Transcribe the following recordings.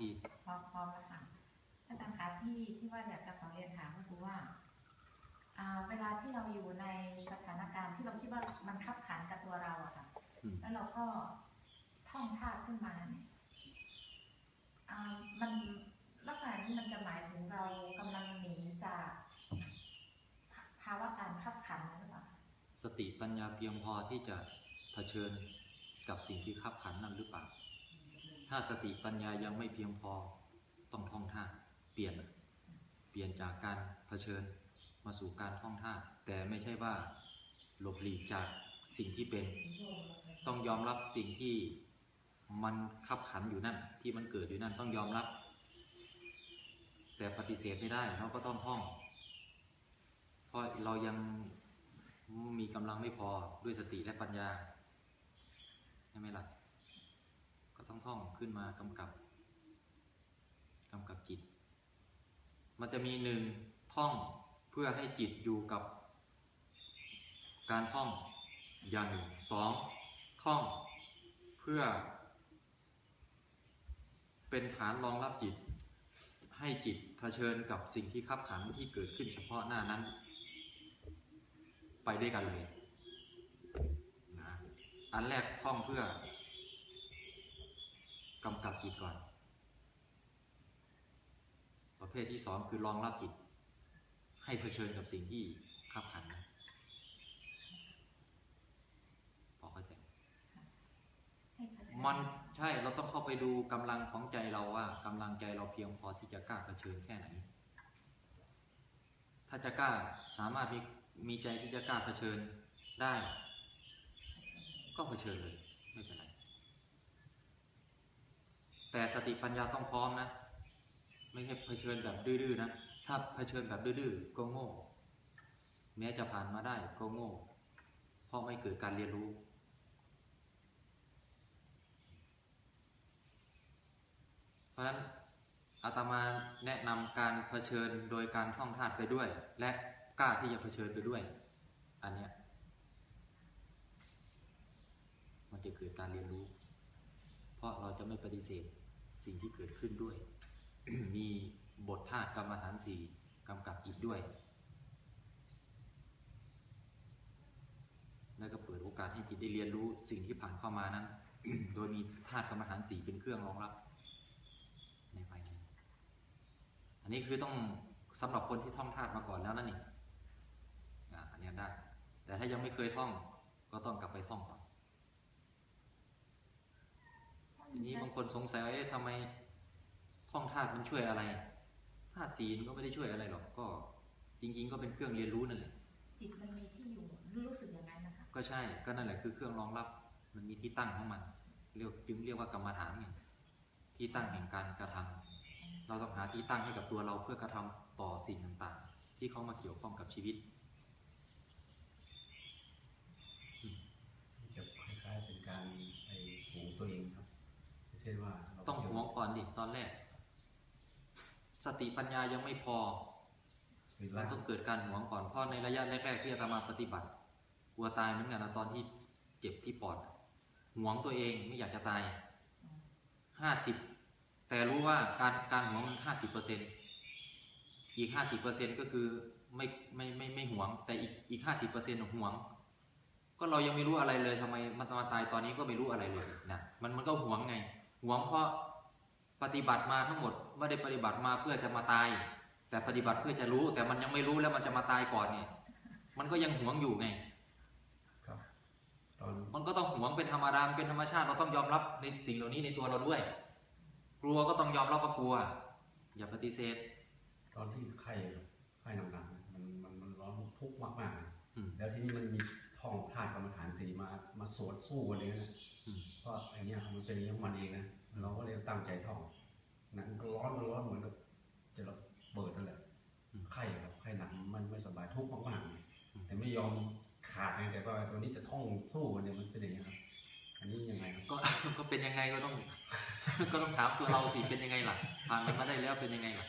ทีพร้อมพร้อมแล้วค่ะอาจารย์คะที่ที่ว่าอยากจะขอเรียนถามก็คือว่าอ่าเวลาที่เราอยู่ในสถานการณ์ที่เราคิดว่ามันขับขันกับตัวเราอะค่ะอืมแล้วเราก็ท่องธาตุขึ้นมาเนี่ยอ่ามันลักษณะนี้มันจะหมายถึงเรากำลังหนีจากภาวะการขับขันนั้นหรือเปล่าสติปัญญาเพียงพอที่จะเผชิญกับสิ่งที่ขับขันนั่นหรือเปล่า ถ้าสติปัญญายังไม่เพียงพอต้องท่องท่าเปลี่ยน เปลี่ยนจากการเผชิญมาสู่การท่องท่าแต่ไม่ใช่ว่าหลบหลีกจากสิ่งที่เป็น ต้องยอมรับสิ่งที่มันขับขันอยู่นั่น ที่มันเกิดอยู่นั่นต้องยอมรับ แต่ปฏิเสธไม่ได้เราก็ต้องท่องเพราะเรายังมีกำลังไม่พอด้วยสติและปัญญาใช่ไหมล่ะ ต้องท่องขึ้นมากำกับกำกับจิต มันจะมีหนึ่งท่องเพื่อให้จิตอยู่กับการท่องอย่างหนึ่งสองท่องเพื่อ เป็นฐานรองรับจิต ให้จิตเผชิญกับสิ่งที่ขับขันที่เกิดขึ้นเฉพาะหน้านั้น ไปด้วยกันเลยนะอันแรกท่องเพื่อ กำกับจิตก่อน ประเภทที่สองคือรองรับจิต ให้เผชิญกับสิ่งที่ขับขันนั้นพอเข้าใจให้เผชิญมันใช่เราต้องเข้าไปดูกำลังของใจเราว่ากำลังใจเราเพียงพอที่จะกล้าเผชิญแค่ไหน ถ้าจะกล้าสามารถมีมีใจที่จะกล้าเผชิญได้ ก็เผชิญเลยไม่เป็นไร แต่สติปัญญาต้องพร้อมนะ ไม่ใช่เผชิญแบบดื้อๆนะ ถ้าเผชิญแบบดื้อๆก็โง่ แม้จะผ่านมาได้ก็โง่ เพราะไม่เกิดการเรียนรู้ เพราะฉะนั้นอาตมาแนะนำการเผชิญโดยการท่องธาตุไปด้วย และกล้าที่จะเผชิญไปด้วย อันเนี้ยมันจะเกิดการเรียนรู้ เพราะเราจะไม่ปฏิเสธ สิ่งที่เกิดขึ้นด้วย มีบทธาตุกรรมฐานสี่กำกับจิตด้วย แล้วก็เปิดโอกาสให้จิตได้เรียนรู้สิ่งที่ผ่านเข้ามานั้น โดยมีธาตุกรรมฐานสี่เป็นเครื่องรองรับในภายในอันนี้คือต้องสำหรับคนที่ท่องธาตุมาก่อนแล้วนั่นเองอะอันนี้ได้ แต่ถ้ายังไม่เคยท่องก็ต้องกลับไปท่องก่อน ทีนี้บางคนสงสัยว่าเอ๊ะทำไมท่องธาตุมันช่วยอะไรธาตุสีมันก็ไม่ได้ช่วยอะไรหรอกก็ จริง ๆ ก็เป็นเครื่องเรียนรู้นั่นแหละจิตมันมีที่อยู่รู้สึกอย่างนั้นนะคะก็ใช่ก็นั่นแหละคือเครื่องรองรับ มันมีที่ตั้งของมันเรียกจึงเรียกว่ากรรมฐานไงที่ตั้งแห่งการกระทำเราต้องหาที่ตั้งให้กับตัวเราเพื่อกระทำต่อสิ่งต่างๆ ที่เขามาเกี่ยวข้องกับชีวิตจะคล้ายๆเป็นการไอ้หูตัวเองครับไม่ใช่ว่าเราต้องหวงก่อนดิตอนแรก สติปัญญายังไม่พอคือเราร่างต้องเกิดการหวงก่อนเพราะในระยะแรกๆที่อาตมาปฏิบัติ กลัวตายเหมือนกันนะตอนที่เจ็บที่ปอดหวงตัวเองไม่อยากจะตายห้าสิบแต่รู้ว่าการการหวงมันห้าสิบเปอร์เซ็นอีกห้าสิบเปอร์เซ็นก็คือไม่ไม่ไม่ไม่หวง แต่อีกอีกห้าสิบเปอร์เซ็นหวง ก็เรายังไม่รู้อะไรเลยทำไมมันมาตายตอนนี้ก็ไม่รู้อะไรเลยนะมันมันก็หวงไง หวงเพราะปฏิบัติมาทั้งหมดไม่ได้ปฏิบัติมาเพื่อจะมาตาย แต่ปฏิบัติเพื่อจะรู้ แต่มันยังไม่รู้แล้วมันจะมาตายก่อนเนี่ยมันก็ยังหวงอยู่ไงครับตอนมันก็ต้องหวงเป็นธรรมดามันเป็นธรรมชาติเราต้องยอมรับในสิ่งเหล่านี้ในตัวเราด้วย กลัวก็ต้องยอมรับว่ากลัว อย่าปฏิเสธ ตอนที่ไข้ไข้หนักๆมันมันมันร้อนทุกข์มากๆนะอืมแล้วทีนี้มันมีท่องธาตุกรรมฐานสีมามาสวดสู้กันเลยนะ อืมเพราะไอ้เนี้ยมันเป็นอย่างนี้ของมันเองนะเราก็เลยตั้งใจท่องนะมันก็ร้อนมันร้อนเหมือนกับจะระเบิดนั่นแหละไข้ครับไข้หนักมันไม่สบายทุกข์มากๆเลยแต่ไม่ยอมขาดไงแต่ว่าตัวนี้จะท่องสู้กันเนี่ยมันเป็นอย่างนี้ครับอันนี้ยังไงครับก็ก็เป็นยังไงก็ต้อง ก็ต้องถามตัวเราสิเป็นยังไงล่ะผ่านมันมาได้แล้วเป็นยังไงล่ะ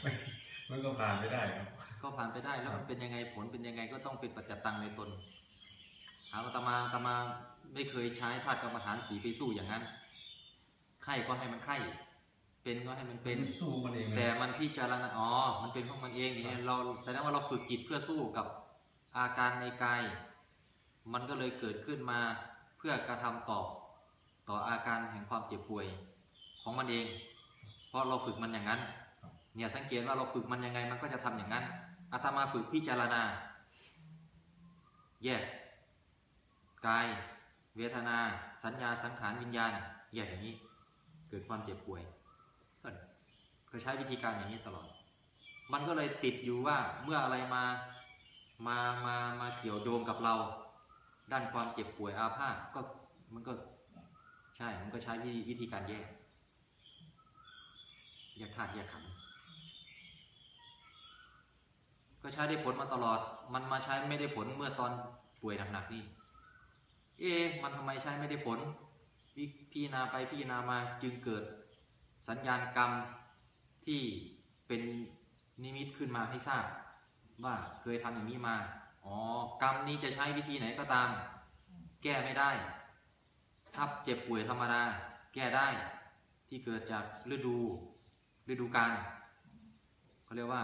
มันก็ผ่านไม่ได้ครับ ก็ผ่านไปได้แล้วมันเป็นยังไงผลเป็นยังไงก็ต้องเป็นปัจจตังในตน ถามอาตมาอาตมาไม่เคยใช้ธาตุกรรมฐานสีไปสู้อย่างนั้น ไข้ก็ให้มันไข้ เป็นก็ให้มันเป็นมันสู้มันเองแต่นะมันพิจารณาอ๋อ มันเป็นของมันเองอย่างเงี้ยเราแสดงว่าเราฝึกจิตเพื่อสู้กับอาการในกาย มันก็เลยเกิดขึ้นมาเพื่อกระทำตอบต่ออาการแห่งความเจ็บป่วยของมันเอง เพราะเราฝึกมันอย่างนั้น เนี่ยสังเกตว่าเราฝึกมันยังไงมันก็จะทำอย่างนั้นอาตมาฝึกพิจารณาแยก กาย เวทนา สัญญาสังขารวิญญาณแยกอย่างนี้ เกิดความเจ็บป่วยก็ใช้วิธีการอย่างนี้ตลอด มันก็เลยติดอยู่ว่าเมื่ออะไรมามามามาเกี่ยวโยงกับเรา ด้านความเจ็บป่วยอาพาธก็มันก็ใช่ มันก็ใช้วิธีวิธีการแยกแยกธาตุแยกขันธ์ก็ใช้ได้ผลมาตลอด มันมาใช้ไม่ได้ผลเมื่อตอนป่วยหนักๆนี่ เอ๊ะมันทำไมใช้ไม่ได้ผลพิพี่นาไปพี่นามาจึงเกิดสัญญาณกรรมที่เป็นนิมิตขึ้นมาให้ทราบ ว่าเคยทำอย่างนี้มา อ๋อกรรมนี้จะใช้วิธีไหนก็ตาม แก้ไม่ได้ถ้าเจ็บป่วยธรรมดาแก้ได้ที่เกิดจากฤดูฤดูกาลเขาเรียกว่า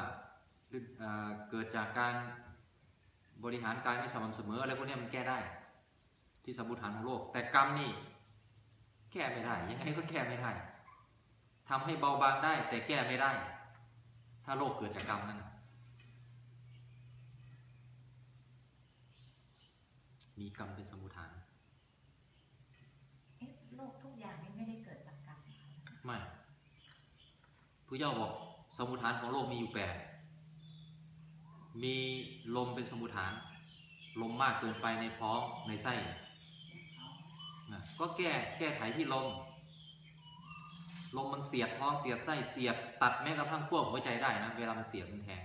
เเกิดจากการบริหารกายไม่สม่ำเสมออะไรพวกนี้มันแก้ได้ ที่สมบูรฐานของโลก แต่กรรมนี่แก้ไม่ได้ ยังไงก็แก้ไม่ได้ทำให้เบาบางได้ แต่แก้ไม่ได้ ถ้าโรคเกิดจากกรรมนั่นน่ะมีกรรมเป็นสมุทฐานเอ๊ะโลกทุกอย่างนี่ไม่ได้เกิดจากกรรมเหรอคะไม่พระเจ้าบอกสมุทฐานของโลกมีอยู่แปดมีลมเป็นสมุทฐาน ลมมากเกินไปในท้องในไส้นะ ก็แก้แก้ไขที่ลม ลมมันเสียดท้องเสียดไส้เสียบ ตัดแม้กระทั่งขั้วหัวใจได้นะ เวลามันเสียบมันแทง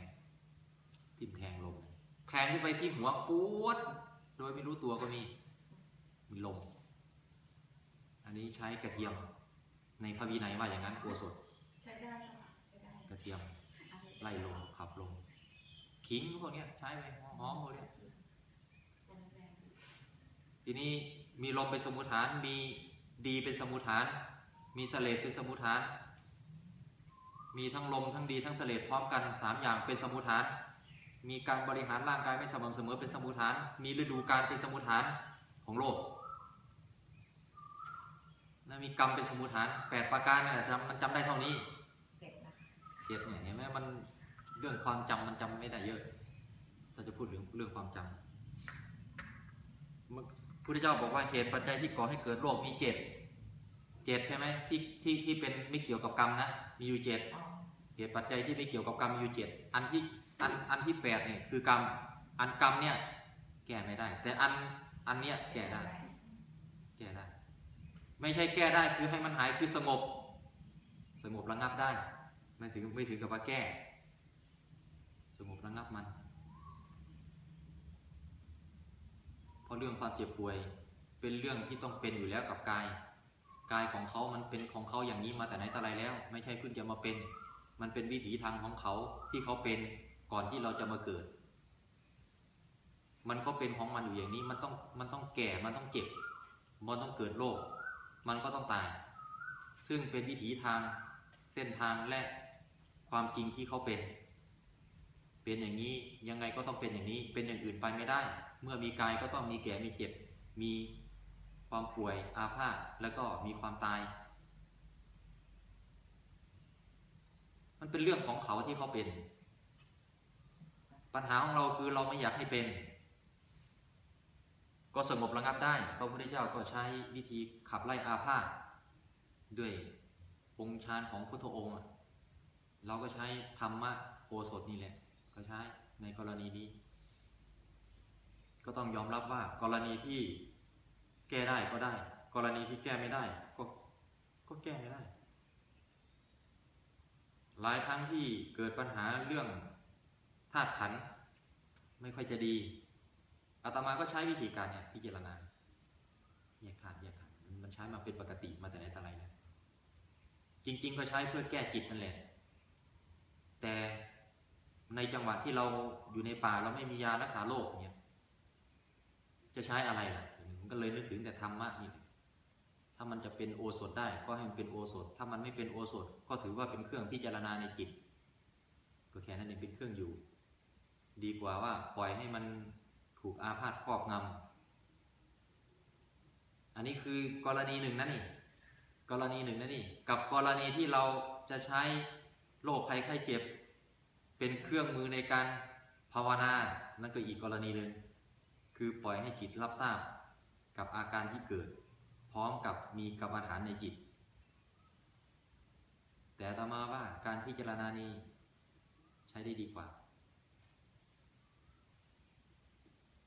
ทิ่มแทงลมแทงขึ้นไปที่หัวปวดโดยไม่รู้ตัวก็มีมีลม อันนี้ใช้กระเทียม ในพระวินัยว่าอย่างนั้นโอสถใช้ได้ค่ะใช้ได้กระเทียมไล่ลมขับลมขิงพวกเนี้ยใช้ไปหอมๆพวกเนี้ยทีนี้ มีลมเป็นสมุทฐาน มีดีเป็นสมุทฐาน มีเสลดเป็นสมุทฐาน มีทั้งลมทั้งดีทั้งเสลดพร้อมกันสามอย่างเป็นสมุทฐาน มีการบริหารร่างกายไม่สม่ำเสมอเป็นสมุทฐาน มีฤดูกาลเป็นสมุทฐานของโลกและมีกรรมเป็นสมุทฐานแปดประการนี่แหละจำมันจำได้เท่านี้เจ็ดนะเจ็ดเนี่ยเห็นไหมมันเรื่องความจำมันจำไม่ได้เยอะเราจะพูดถึงเรื่องความจำเมื่อ พุทธเจ้าบอกว่าเหตุปัจจัยที่ก่อให้เกิดโรคมีเจ็ดเจ็ดใช่ไหมที่ที่ที่เป็นไม่เกี่ยวกับกรรมนะมีอยู่เจ็ดอ๋อเหตุปัจจัยที่ไม่เกี่ยวกับกรรมมีอยู่เจ็ดอันที่อันอันที่แปดเนี่ยคือกรรมอันกรรมเนี่ยแก้ไม่ได้ แต่อันอันเนี้ยแก้ได้แก้ได้ ไม่ใช่แก้ได้คือให้มันหายคือสงบ สงบระงับได้ ไม่ถึงไม่ถึงกับว่าแก้ สงบระงับมัน เพ ราะเรื่องความเจ็บป่วย เป็นเรื่องที่ต้องเป็นอยู่แล้วกับกาย กายของเขามันเป็นของเขาอย่างนี้มาแต่ไหนแต่ไรแล้ว ไม่ใช่เพิ่งจะมาเป็น มันเป็นวิถีทางของเขาที่เขาเป็นก่อนที่เราจะมาเกิด มันก็เป็นของมันอยู่อย่างนี้ มันต้องมันต้องแก่ มันต้องเจ็บ มันต้องเกิดโรค มันก็ต้องตาย ซึ่งเป็นวิถีทางเส้นทางและความจริงที่เขาเป็น เป็นอย่างนี้ยังไงก็ต้องเป็นอย่างนี้ เป็นอย่างอื่นไปไม่ได้ เมื่อมีกายก็ต้องมีแก่มีเจ็บ มีความป่วยอาพาธแล้วก็มีความตาย มันเป็นเรื่องของเขาที่เขาเป็น ปัญหาของเราคือเราไม่อยากให้เป็น ก็สงบระงับได้พระพุทธเจ้าก็ใช้วิธีขับไล่อาพาธด้วยองค์ฌานของพุทธองค์เราก็ใช้ธรรมะโอสถนี่แหละ ก็ใช้ในกรณีนี้ ก็ต้องยอมรับว่ากรณีที่แก้ได้ก็ได้ กรณีที่แก้ไม่ได้ ก็ก็แก้ไม่ได้ หลายครั้งที่เกิดปัญหาเรื่องธาตุขัน ไม่ค่อยจะดีอาตมาก็ใช้วิธีการเนี่ยพิจารณาแยกธาตุแยกขันมันใช้มาเป็นปกติมาแต่ไหนแต่ไรแล้วจริง ๆ ก็ใช้เพื่อแก้จิตนั่นแหละแต่ ในจังหวะที่เราอยู่ในป่าเราไม่มียารักษาโรคเนี่ยจะใช้อะไรล่ะมันก็เลยนึกถึงแต่ธรรมะนี่ถ้ามันจะเป็นโอสถได้ก็ให้มันเป็นโอสถ ถ้ามันไม่เป็นโอสถ ก็ถือว่าเป็นเครื่องพิจารณาในจิตก็แค่นั้นเองเป็นเครื่องอยู่ ดีกว่าว่าปล่อยให้มันถูกอาพาธครอบงำอันนี้คือกรณีหนึ่งนะนี่กรณีหนึ่งนะนี่ กับกรณีที่เราจะใช้โรคภัยไข้เจ็บ เป็นเครื่องมือในการภาวนา นั่นก็อีกกรณีหนึ่งคือปล่อยให้จิตรับทราบกับอาการที่เกิด พร้อมกับมีกรรมฐานในจิต แต่ต่อมาว่าการพิจารณานี้ใช้ได้ดีกว่า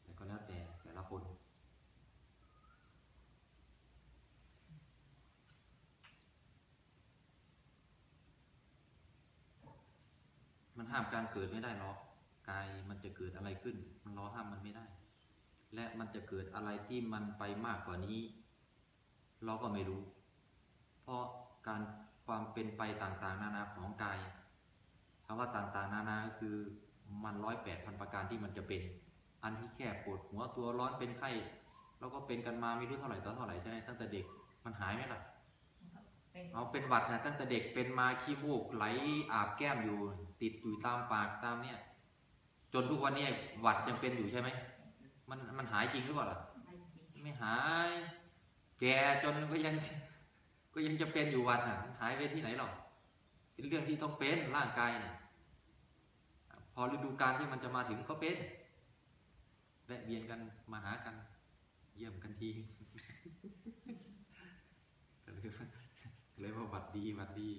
แต่ก็แล้วแต่แต่ละคน มัน ห้ามการเกิดไม่ได้หรอกกายมันจะเกิดอะไรขึ้น มันรอห้ามมันไม่ได้ และมันจะเกิดอะไรที่มันไปมากกว่านี้ เราก็ไม่รู้ เพราะการความเป็นไปต่างๆ นานาของกายคำว่าต่างๆ นานาคือมันร้อยแปดพันประการที่มันจะเป็น อันที่แค่ปวดหัวตัวร้อนเป็นไข้เราก็เป็นกันมาไม่รู้เท่าไหร่ตอนเท่าไหร่ใช่ไหมตั้งแต่เด็กมันหายไหมล่ะ เอาเป็นหวัดนะตั้งแต่เด็กเป็นมาขี้มูกไหลอาบแก้มอยู่ ติดอยู่ตามปากตามเนี่ย จนทุกวันนี้หวัดยังเป็นอยู่ใช่ไหมมันมันหายจริงหรือเปล่าล่ะไม่หาย แก่จนก็ยังก็ยังจะเป็นอยู่วัดน่ะหายไปที่ไหนหรอกเป็นเรื่องที่ต้องเป็นร่างกายน่ะพอฤดูกาลที่มันจะมาถึงก็เป็นแวะเวียนกันมาหากัน เยี่ยมกันทีก็ เลยว่าเลยว่าหวัดดีหวัดดี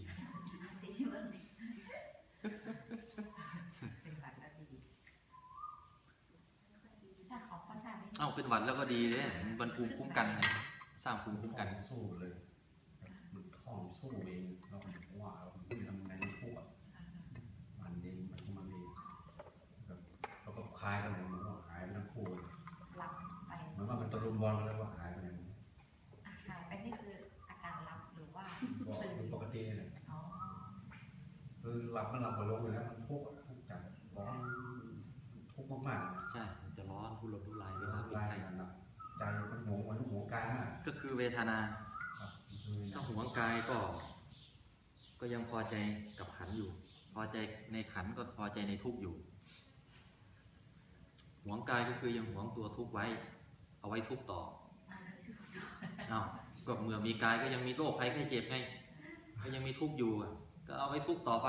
ชาของภาษาไม่เอ้าเป็นหวัดแล้วก็ดีเลยมันภูมิคุ้มกันไงสร้างภูมิคุ้มกันสู้เลยมันท้องสู้เองเราก็ว่าเราไม่ทำงานทั่วมันเองมันของมันเองแบบเราก็คลายกันเลยมันก็หายไปทั้งคู่เลยหลับไปเหมันว่ามันตะลุมบอลกันแล้วก็หายไปเลย หายไปนี่คืออาการหลับหรือว่า ก็เป็นปกติเลย อ๋อ คือ หลับมันหลับมาลงอยู่แล้วมันทุกข์ทุกข์จัดร้อนทุกข์มากๆเลยใช่มันจะร้อนทุรนทุรายเวลาทำเป็นลายไข้กันนะใจมันหวงมันหวงกายมากก็คือเวทนาครับคือถ้าหวงกายก็ ก็ยังพอใจกับขันอยู่ พอใจในขันก็พอใจในทุกข์อยู่หวงกายก็คือยังหวงตัวทุกข์ไว้ เอาไว้ทุกข์ต่ออ้าวก็เมื่อมีกายก็ยังมีโรคภัยไข้เจ็บไง ก็ยังมีทุกข์อยู่อะก็เอาไว้ทุกข์ต่อไป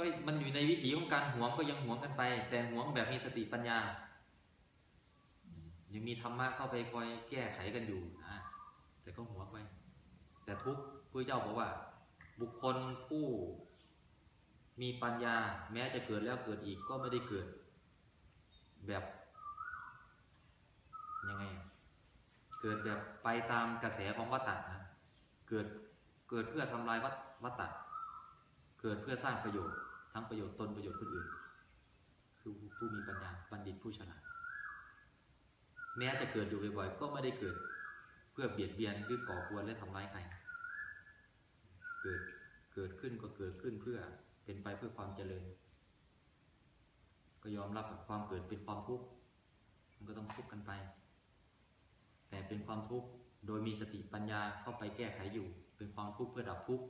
ก็มันอยู่ในวิถีของการหวงก็ยังหวงกันไป แต่หวงแบบมีสติปัญญา ยังมีธรรมะเข้าไปคอยแก้ไขกันอยู่นะแต่ก็หัวไปแต่ทุกข์พระเจ้าบอกว่า บุคคลผู้มีปัญญา แม้จะเกิดแล้วเกิดอีกก็ไม่ได้เกิด แบบยังไง เกิดแบบไปตามกระแสของวัฏฏะนะเกิดเกิดเพื่อทำลายวัฏวัฏฏะ เกิดเพื่อสร้างประโยชน์ ทั้งประโยชน์ตนประโยชน์คนอื่น คือผู้มีปัญญาบัณฑิตผู้ฉลาดแม้จะเกิดอยู่บ่อยๆก็ไม่ได้เกิด เพื่อเบียดเบียนหรือก่อกวนและทำร้ายใครเกิดเกิดขึ้นก็เกิดขึ้นเพื่อเป็นไปเพื่อความเจริญ ก็ยอมรับกับความเกิดเป็นความทุกข์มันก็ต้องทุกข์กันไป แต่เป็นความทุกข์โดยมีสติปัญญาเข้าไปแก้ไขอยู่ เป็นความทุกข์เพื่อดับทุกข์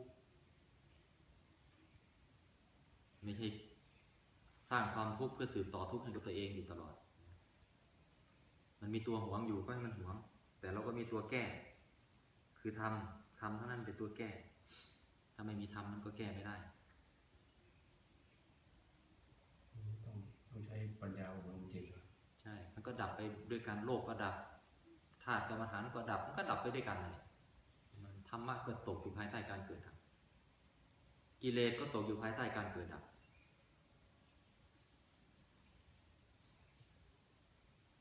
ไม่ใช่สร้างความทุกข์เพื่อสืบต่อทุกข์ให้กับตัวเองอยู่ตลอด มันมีตัวหวงอยู่ก็ให้มันหวง แต่เราก็มีตัวแก้ คือทำทำเท่านั้นเป็นตัวแก้ ถ้าไม่มีทำมันก็แก้ไม่ได้ต้องต้องใช้ปัญญาอบรมจิตใช่ มันก็ดับไปด้วยการโลกก็ดับธาตุกรรมฐานก็ดับมันก็ดับไปด้วยกันเลยมันธรรมะก็ตกอยู่ภายใต้การเกิดดับ กิเลสก็ตกอยู่ภายใต้การเกิดดับ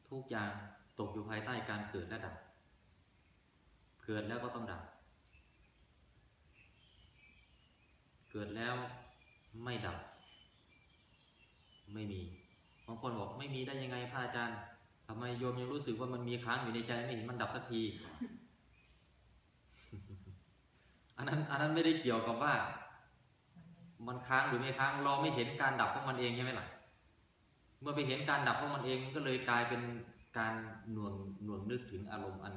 ทุกอย่างตกอยู่ภายใต้การเกิดและดับ เกิดแล้วก็ต้องดับ เกิดแล้วไม่ดับ ไม่มี บางคนบอกไม่มีได้ยังไงพระอาจารย์ทำไมโยมยังรู้สึกว่ามันมีค้างอยู่ในใจไม่เห็นมันดับสักทีอันนั้นอันนั้นไม่ได้เกี่ยวกับว่า มันค้างหรือไม่ค้างเราไม่เห็นการดับของมันเองใช่ไหมล่ะ เมื่อไปเห็นการดับของมันเองก็เลยกลายเป็นการหน่วงหน่วงนึกถึงอารมณ์อัน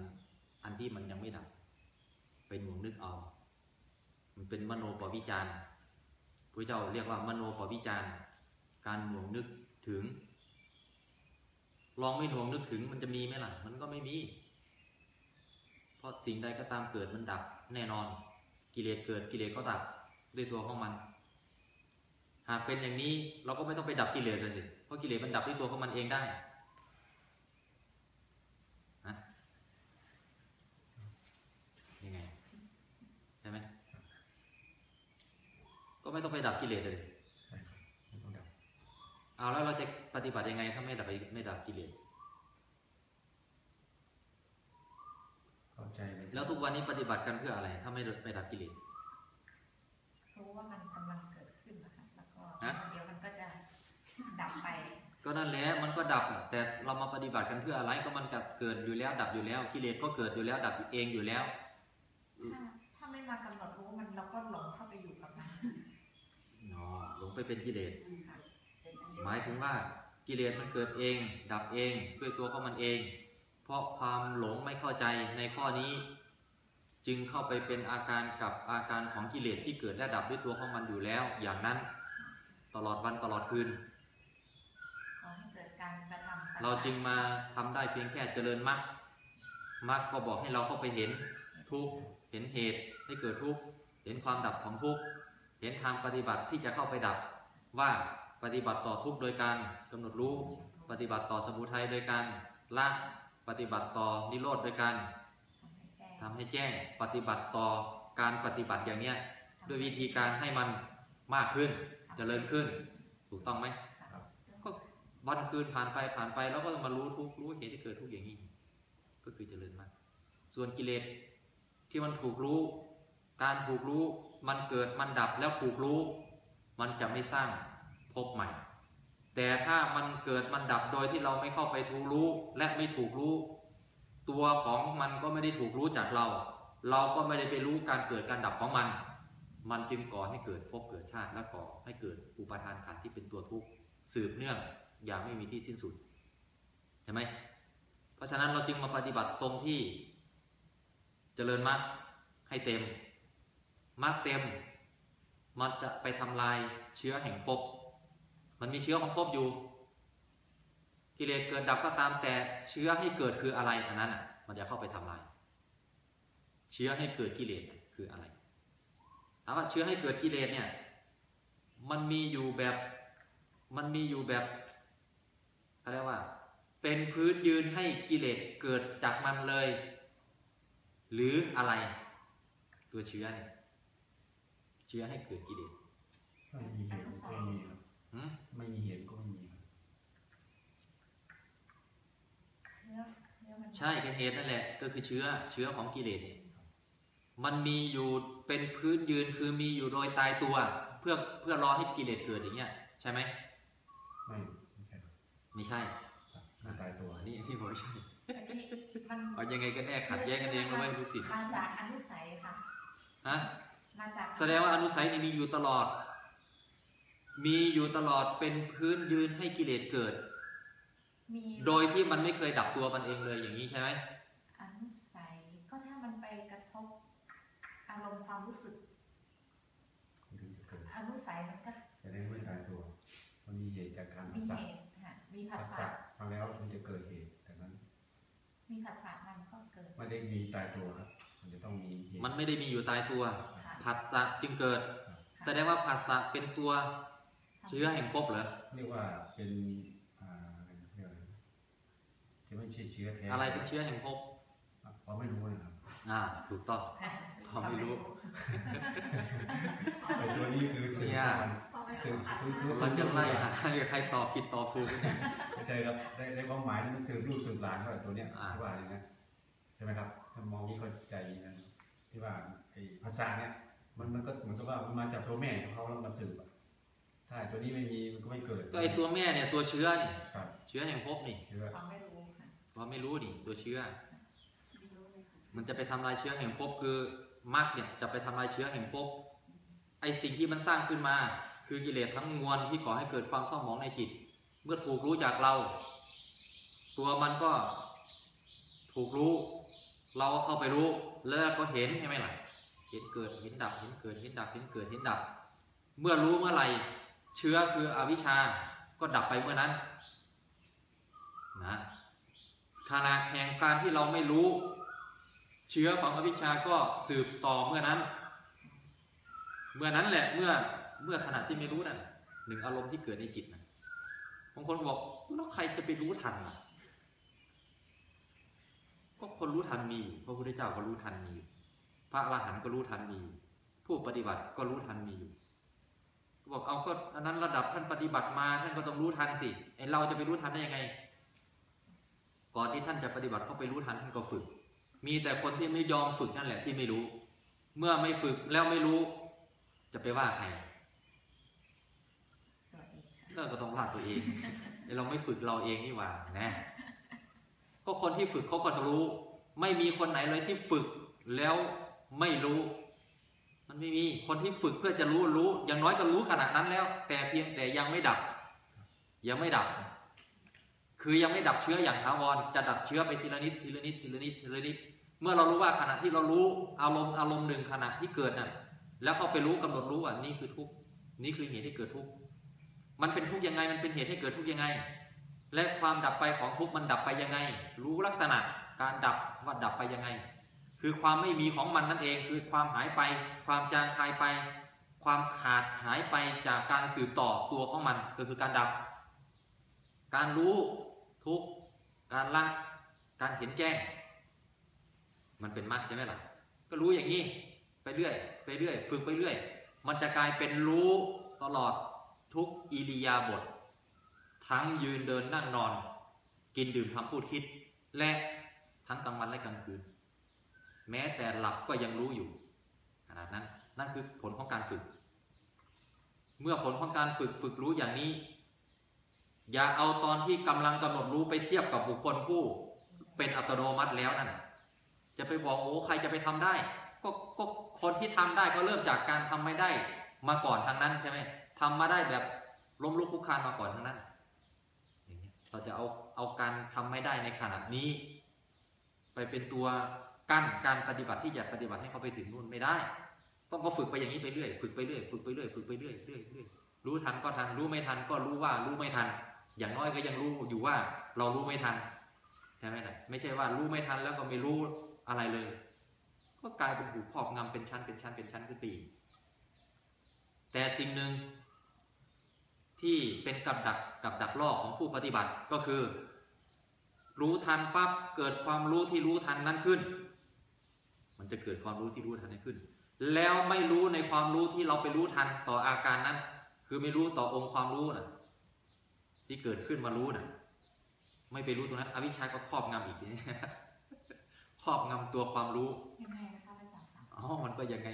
อันที่มันยังไม่ดับ ไปหน่วงนึกเอา มันเป็นมโนปวิจารพระเจ้าเรียกว่ามโนปวิจารการหน่วงนึกถึง ลองไม่หน่วงนึกถึงมันจะมีไหมล่ะ มันก็ไม่มี เพราะสิ่งใดก็ตามเกิดมันดับแน่นอน กิเลสเกิดกิเลสก็ดับด้วยตัวของมัน หากเป็นอย่างนี้เราก็ไม่ต้องไปดับกิเลสเลยสิเพราะกิเลสมันดับด้วยตัวของมันเองได้นะยังไงใช่ไหมก็ไม่ต้องไปดับกิเลสเลยใช่ครับไม่ต้องดับเอาแล้วเราจะปฏิบัติยังไงถ้าไม่ดับไม่ดับกิเลสเข้าใจเลยแล้วทุกวันนี้ปฏิบัติกันเพื่ออะไร ถ้าไม่ไม่ดับกิเลสรู้ว่ามันกำลังเกิดขึ้นนะคะ แล้วก็ฮะเดี๋ยวมันก็จะดับไป ก็นั่นแหละมันก็ดับอะแต่เรามาปฏิบัติกันเพื่ออะไรก็มันกับเกิดอยู่แล้ว ดับอยู่แล้วกิเลสก็เกิดอยู่แล้ว ดับเองอยู่แล้วถ้าถ้าไม่มากำหนดรู้มันเราก็หลงเข้าไปอยู่กับมันอ๋อหลงไปเป็นกิเลสค่ะหมายถึงว่ากิเลสมันเกิดเอง ดับเองด้วยตัวของมันเอง เพราะความหลงไม่เข้าใจในข้อนี้ จึงเข้าไปเป็นอาการกับอาการของกิเลสที่เกิดและดับด้วยตัวของมันอยู่แล้วอย่างนั้น ตลอดวันตลอดคืนขอให้เกิดการกระทำปัญญเราจึงมาทำได้เพียงแค่เจริญมรรคมรรคก็บอกให้เราเข้าไปเห็นทุกข์เห็นเหตุให้เกิดทุกข์เห็นความดับของทุกข์เห็นทางปฏิบัติที่จะเข้าไปดับ ว่าปฏิบัติต่อทุกข์โดยการกำหนดรู้ ปฏิบัติต่อสมุทัยโดยการละปฏิบัติต่อนิโรธโดยการทำให้แจ้งทำให้แจ้งปฏิบัติต่อการปฏิบัติอย่างเนี้ยด้วยวิธีการให้มันมากขึ้นเจริญขึ้น ถูกต้องไหมก็วันคืนผ่านไปผ่านไปแล้วก็มารู้ทุกรู้เหตุที่เกิดทุกอย่างนี้ ก็คือเจริญมาก ส่วนกิเลสที่มันถูกรู้ การถูกรู้มันเกิดมันดับแล้วถูกรู้ มันจะไม่สร้างภพใหม่ แต่ถ้ามันเกิดมันดับโดยที่เราไม่เข้าไปถูกรู้และไม่ถูกรู้ ตัวของมันก็ไม่ได้ถูกรู้จากเรา เราก็ไม่ได้ไปรู้การเกิดการดับของมัน มันจึงก่อให้เกิดภพเกิดชาติและก่อให้เกิดอุปทานขันธ์ที่เป็นตัวทุกข์สืบเนื่องอย่างไม่มีที่สิ้นสุดใช่ไหมเพราะฉะนั้นเราจึงมาปฏิบัติตรงที่เจริญมรรคให้เต็มมรรคเต็ม มันจะไปทำลายเชื้อแห่งภพมันมีเชื้อของภพอยู่กิเลสเกิดดับก็ตามแต่เชื้อให้เกิดคืออะไรอันนั้นอะ มันจะเข้าไปทำลาย เชื้อให้เกิดกิเลสคืออะไรามว่าเชื้อให้เกิดกิเลสเนี่ย มันมีอยู่แบบมันมีอยู่แบบอะไรยกว่า เป็นพื้นยืนให้กิเลสเกิดจากมันเลย หรืออะไร ตัวเชื้อเนี่ยเชื้อให้เกิดกิเลสไม่มีเหตุก็ไม่มีครับหืมไม่มีเหตุก็ไม่มีครับเชื้อเชื้อมันใช่คือเหตุนั่นแหละ ก็คือเชื้อเชื้อของกิเลสเนี่ย มันมีอยู่เป็นพื้นยืนคือมีอยู่โดยตายตัว เพื่อเพื่อรอให้กิเลสเกิดอย่างเงี้ย ใช่ไหมไม่ไม่ใช่ครับไม่ใช่ครับไม่ตายตัวอันนี้ที่บอกไม่ใช่อันนี้มันเอายังไงกันแน่ขัดแย้งกันเองรู้ไหมลูกศิษย์มาจากอนุสัยค่ะฮะมาจากแสดงว่าอนุสัยนี่มีอยู่ตลอด มีอยู่ตลอดเป็นพื้นยืนให้กิเลสเกิดมีโดยที่มันไม่เคยดับตัวมันเองเลยอย่างนี้ใช่ไหมอนุสัยก็ถ้ามันไปกระทบอารมณ์ ความรู้สึกมันถึงจะเกิดอนุสัยมันก็จะได้ไม่ตายตัว มันมีเหตุจากการมีภาษาเหตุค่ะมีภาภาษาษาฟังแล้วมันจะเกิดเหตุแต่นั้น มีภาษามันก็เกิดไม่ได้มีตายตัวครับมันจะต้องมีเหตุมันไม่ได้มีอยู่ตายตัวค่ะผัสสะจึงเกิด แสดงว่าผัสสะเป็นตัวเชื้อแห่งภพเหรอเรียกว่าเป็นอ่าเรียกอะไรนะจะไม่ใช่เชื้อแท้อะไรเป็นเชื้อแห่งภพเราไม่รู้นะครับอ่าถูกต้องเขาไม่รู้ ไอ้ตัวนี้คือสื่อเนี่ยมันสื่อคือคือมันจะไล่สื่อหาใครตอบผิดตอบถูกเนี่ย ไม่ใช่ครับในในความหมายนี่มันสืบลูกสืบหลานก็ตัวเนี้ยอ่า ที่ว่าอย่างนั้นใช่ไหมครับถ้ามองนี้เข้าใจอย่างนั้นที่ว่าไอ้ภาษาเนี่ยมันมันก็เหมือนกับว่ามันมาจากตัวแม่ของเขาแล้วมาสืบอะถ้าไอ้ตัวนี้ไม่มีมันก็ไม่เกิดก็ไอตัวแม่เนี่ยตัวเชื้อนี่ครับเชื้อแห่งภพนี่เชื้อความไม่รู้ค่ะเราไม่รู้นี่ตัวเชื้อ ไม่รู้เลยค่ะมันจะไปทำลายเชื้อแห่งภพคือ มรรคเนี่ยจะไปทำลายเชื้อแห่งภพไอสิ่งที่มันสร้างขึ้นมา คือกิเลสทั้งมวลที่ก่อให้เกิดความเศร้าหมองในจิต เมื่อถูกรู้จากเรา ตัวมันก็ถูกรู้ เราก็เข้าไปรู้แล้วก็เห็นใช่ไหมล่ะเห็นเกิดเห็นดับเห็นเกิดเห็นดับเห็นเกิดเห็นดับ เมื่อรู้เมื่อไหร่เชื้อคืออวิชชาก็ดับไปเมื่อนั้นนะขณะแห่งการที่เราไม่รู้ เชื้อของอวิชชาก็สืบต่อเมื่อนั้น เมื่อนั้นแหละเมื่อเมื่อขณะที่ไม่รู้นั่นหนึ่งอารมณ์ที่เกิดในจิตนะบางคนบอกแล้วใครจะไปรู้ทันล่ะก็คนรู้ทันมีพระพุทธเจ้าก็รู้ทันมีพระอรหันต์ก็รู้ทันมี ผู้ปฏิบัติก็รู้ทันมีอยู่บอกเอาก็อันนั้นระดับท่านปฏิบัติมาท่านก็ต้องรู้ทันสิไอเราจะไปรู้ทันได้ยังไง ก่อนที่ท่านจะปฏิบัติเข้าไปรู้ทันท่านก็ฝึก มีแต่คนที่ไม่ยอมฝึกนั่นแหละที่ไม่รู้ เมื่อไม่ฝึกแล้วไม่รู้ จะไปว่าใครตัวเองค่ะเราก็ต้องว่าตัวเองเราไม่ฝึกเราเองนี่หว่านะ ก็คนที่ฝึกเขาก็จะรู้ ไม่มีคนไหนเลยที่ฝึกแล้วไม่รู้ มันไม่มีคนที่ฝึกเพื่อจะรู้รู้ อย่างน้อยก็รู้ขนาดนั้นแล้ว แต่เพียงแต่ยังไม่ดับ ยังไม่ดับ คือยังไม่ดับเชื้ออย่างถาวรจะดับเชื้อไปทีละนิดทีละนิดทีละนิดทีละนิดเมื่อเรารู้ว่าขณะที่เรารู้อารมณ์อารมณ์หนึ่งขณะที่เกิดน่ะแล้วเขาไปรู้กำหนดรู้ว่านี่คือทุกนี่คือเหตุให้เกิดทุกมันเป็นทุกยังไงมันเป็นเหตุให้เกิดทุกยังไง และความดับไปของทุกมันดับไปยังไง รู้ลักษณะการดับว่าดับไปยังไง คือความไม่มีของมันนั่นเอง คือความหายไป ความจางคายไป ความขาดหายไปจากการสืบต่อตัวของมันก็คือการดับ การรู้ ทุกการละการเห็นแจ้ง มันเป็นมรรคใช่ไหมล่ะ ก็รู้อย่างนี้ไปเรื่อย ไปเรื่อย ฝึกไปเรื่อย มันจะกลายเป็นรู้ตลอดทุกอิริยาบถทั้งยืนเดินนั่งนอน กินดื่มทำพูดคิด และทั้งกลางวันและกลางคืน แม้แต่หลับก็ยังรู้อยู่ขนาดนั้นนั่นคือผลของการฝึก เมื่อผลของการฝึกฝึกรู้อย่างนี้ อย่าเอาตอนที่กำลังกำหนดรู้ไปเทียบกับบุคคลผู้ เป็นอัตโนมัติแล้วนั่นจะไปบอกโอ้ใครจะไปทำได้ ก็ก็คนที่ทำได้ก็เริ่มจากการทำไม่ได้มาก่อนทางนั้นใช่ไหมทำมาได้แบบล้มลุกคุกคานมาก่อนทางนั้นเราจะเอาเอาการทำไม่ได้ในขณะนี้ ไปเป็นตัวกั้นการปฏิบัติที่จะปฏิบัติให้เขาไปถึงนู่นไม่ได้ ต้องก็ฝึกไปอย่างนี้ไปเรื่อยฝึกไปเรื่อยฝึกไปเรื่อยฝึกไปเรื่อยเรื่อยเรื่อยรู้ทันก็ทันรู้ไม่ทันก็รู้ว่ารู้ไม่ทัน อย่างน้อยก็ยังรู้อยู่ว่าเรารู้ไม่ทันใช่ไหมล่ะไม่ใช่ว่ารู้ไม่ทันแล้วก็ไม่รู้อะไรเลย ก็กลายเป็นถูกครอบงำเป็นชั้นเป็นชั้นเป็นชั้นขึ้นไปแต่สิ่งหนึ่งที่เป็นกับดักกับดักลอกของผู้ปฏิบัติก็คือ รู้ทันปั๊บเกิดความรู้ที่รู้ทันนั้นขึ้น มันจะเกิดความรู้ที่รู้ทันนั้นขึ้น แล้วไม่รู้ในความรู้ที่เราไปรู้ทันต่ออาการนั้น คือไม่รู้ต่อองค์ความรู้นะ ที่เกิดขึ้นมารู้นะไม่ไปรู้ตรงนั้นอวิชชาก็ครอบงำอีกทีนี้ครอบงำตัวความรู้ยังไงนะคะอาจารย์คะอ๋อมันก็ยังไง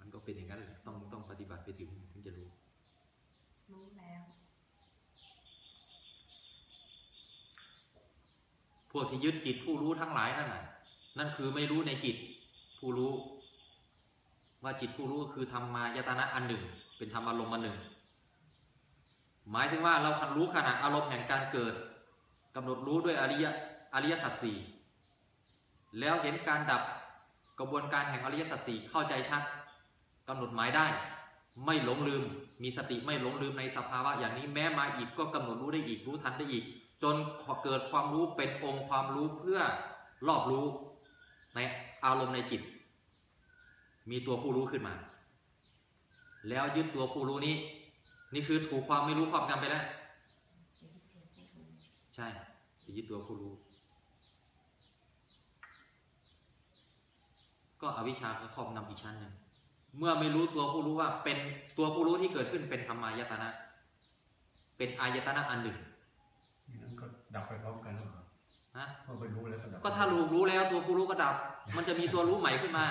มันก็เป็นอย่างนั้นแหละต้องต้องปฏิบัติไปถึงถึงจะรู้ รู้แล้ว พวกที่ยึดจิตผู้รู้ทั้งหลายนั่นน่ะ นั่นคือไม่รู้ในจิต ผู้รู้ ว่าจิตผู้รู้ก็คือธรรมายตนะอันหนึ่ง เป็นธรรมอารมณ์อันหนึ่ง หมายถึงว่าเรารู้ขณะอารมณ์แห่งการเกิดกำหนดรู้ด้วยอริยอริยสัจสี่แล้วเห็นการดับกระบวนการแห่งอริยสัจสี่เข้าใจชัดกำหนดหมายได้ ไม่หลงลืม มีสติไม่หลงลืมในสภาวะอย่างนี้แม้มาอีกก็กำหนดรู้ได้อีกรู้ทันได้อีก จนพอเกิดความรู้เป็นองค์ความรู้เพื่อรอบรู้ในอารมณ์ในจิต มีตัวผู้รู้ขึ้นมา แล้วยึดตัวผู้รู้นี้ นี่คือถูกความไม่รู้ครอบงำไปแล้ว ใช่ไปยึดตัวผู้รู้ ก็อวิชชาก็ครอบงำอีกชั้นหนึ่งเมื่อไม่รู้ตัวผู้รู้ว่า เป็นตัวผู้รู้ที่เกิดขึ้นเป็นธรรมายตนะ เป็นอายตนะอันหนึ่งนั้นก็ดับไปพร้อมกันแล้วเหรอนะพอไปรู้แล้วก็ดับก็ถ้ารู้รู้แล้วตัวผู้รู้ก็ดับ มันจะมีตัวรู้ใหม่ขึ้นมา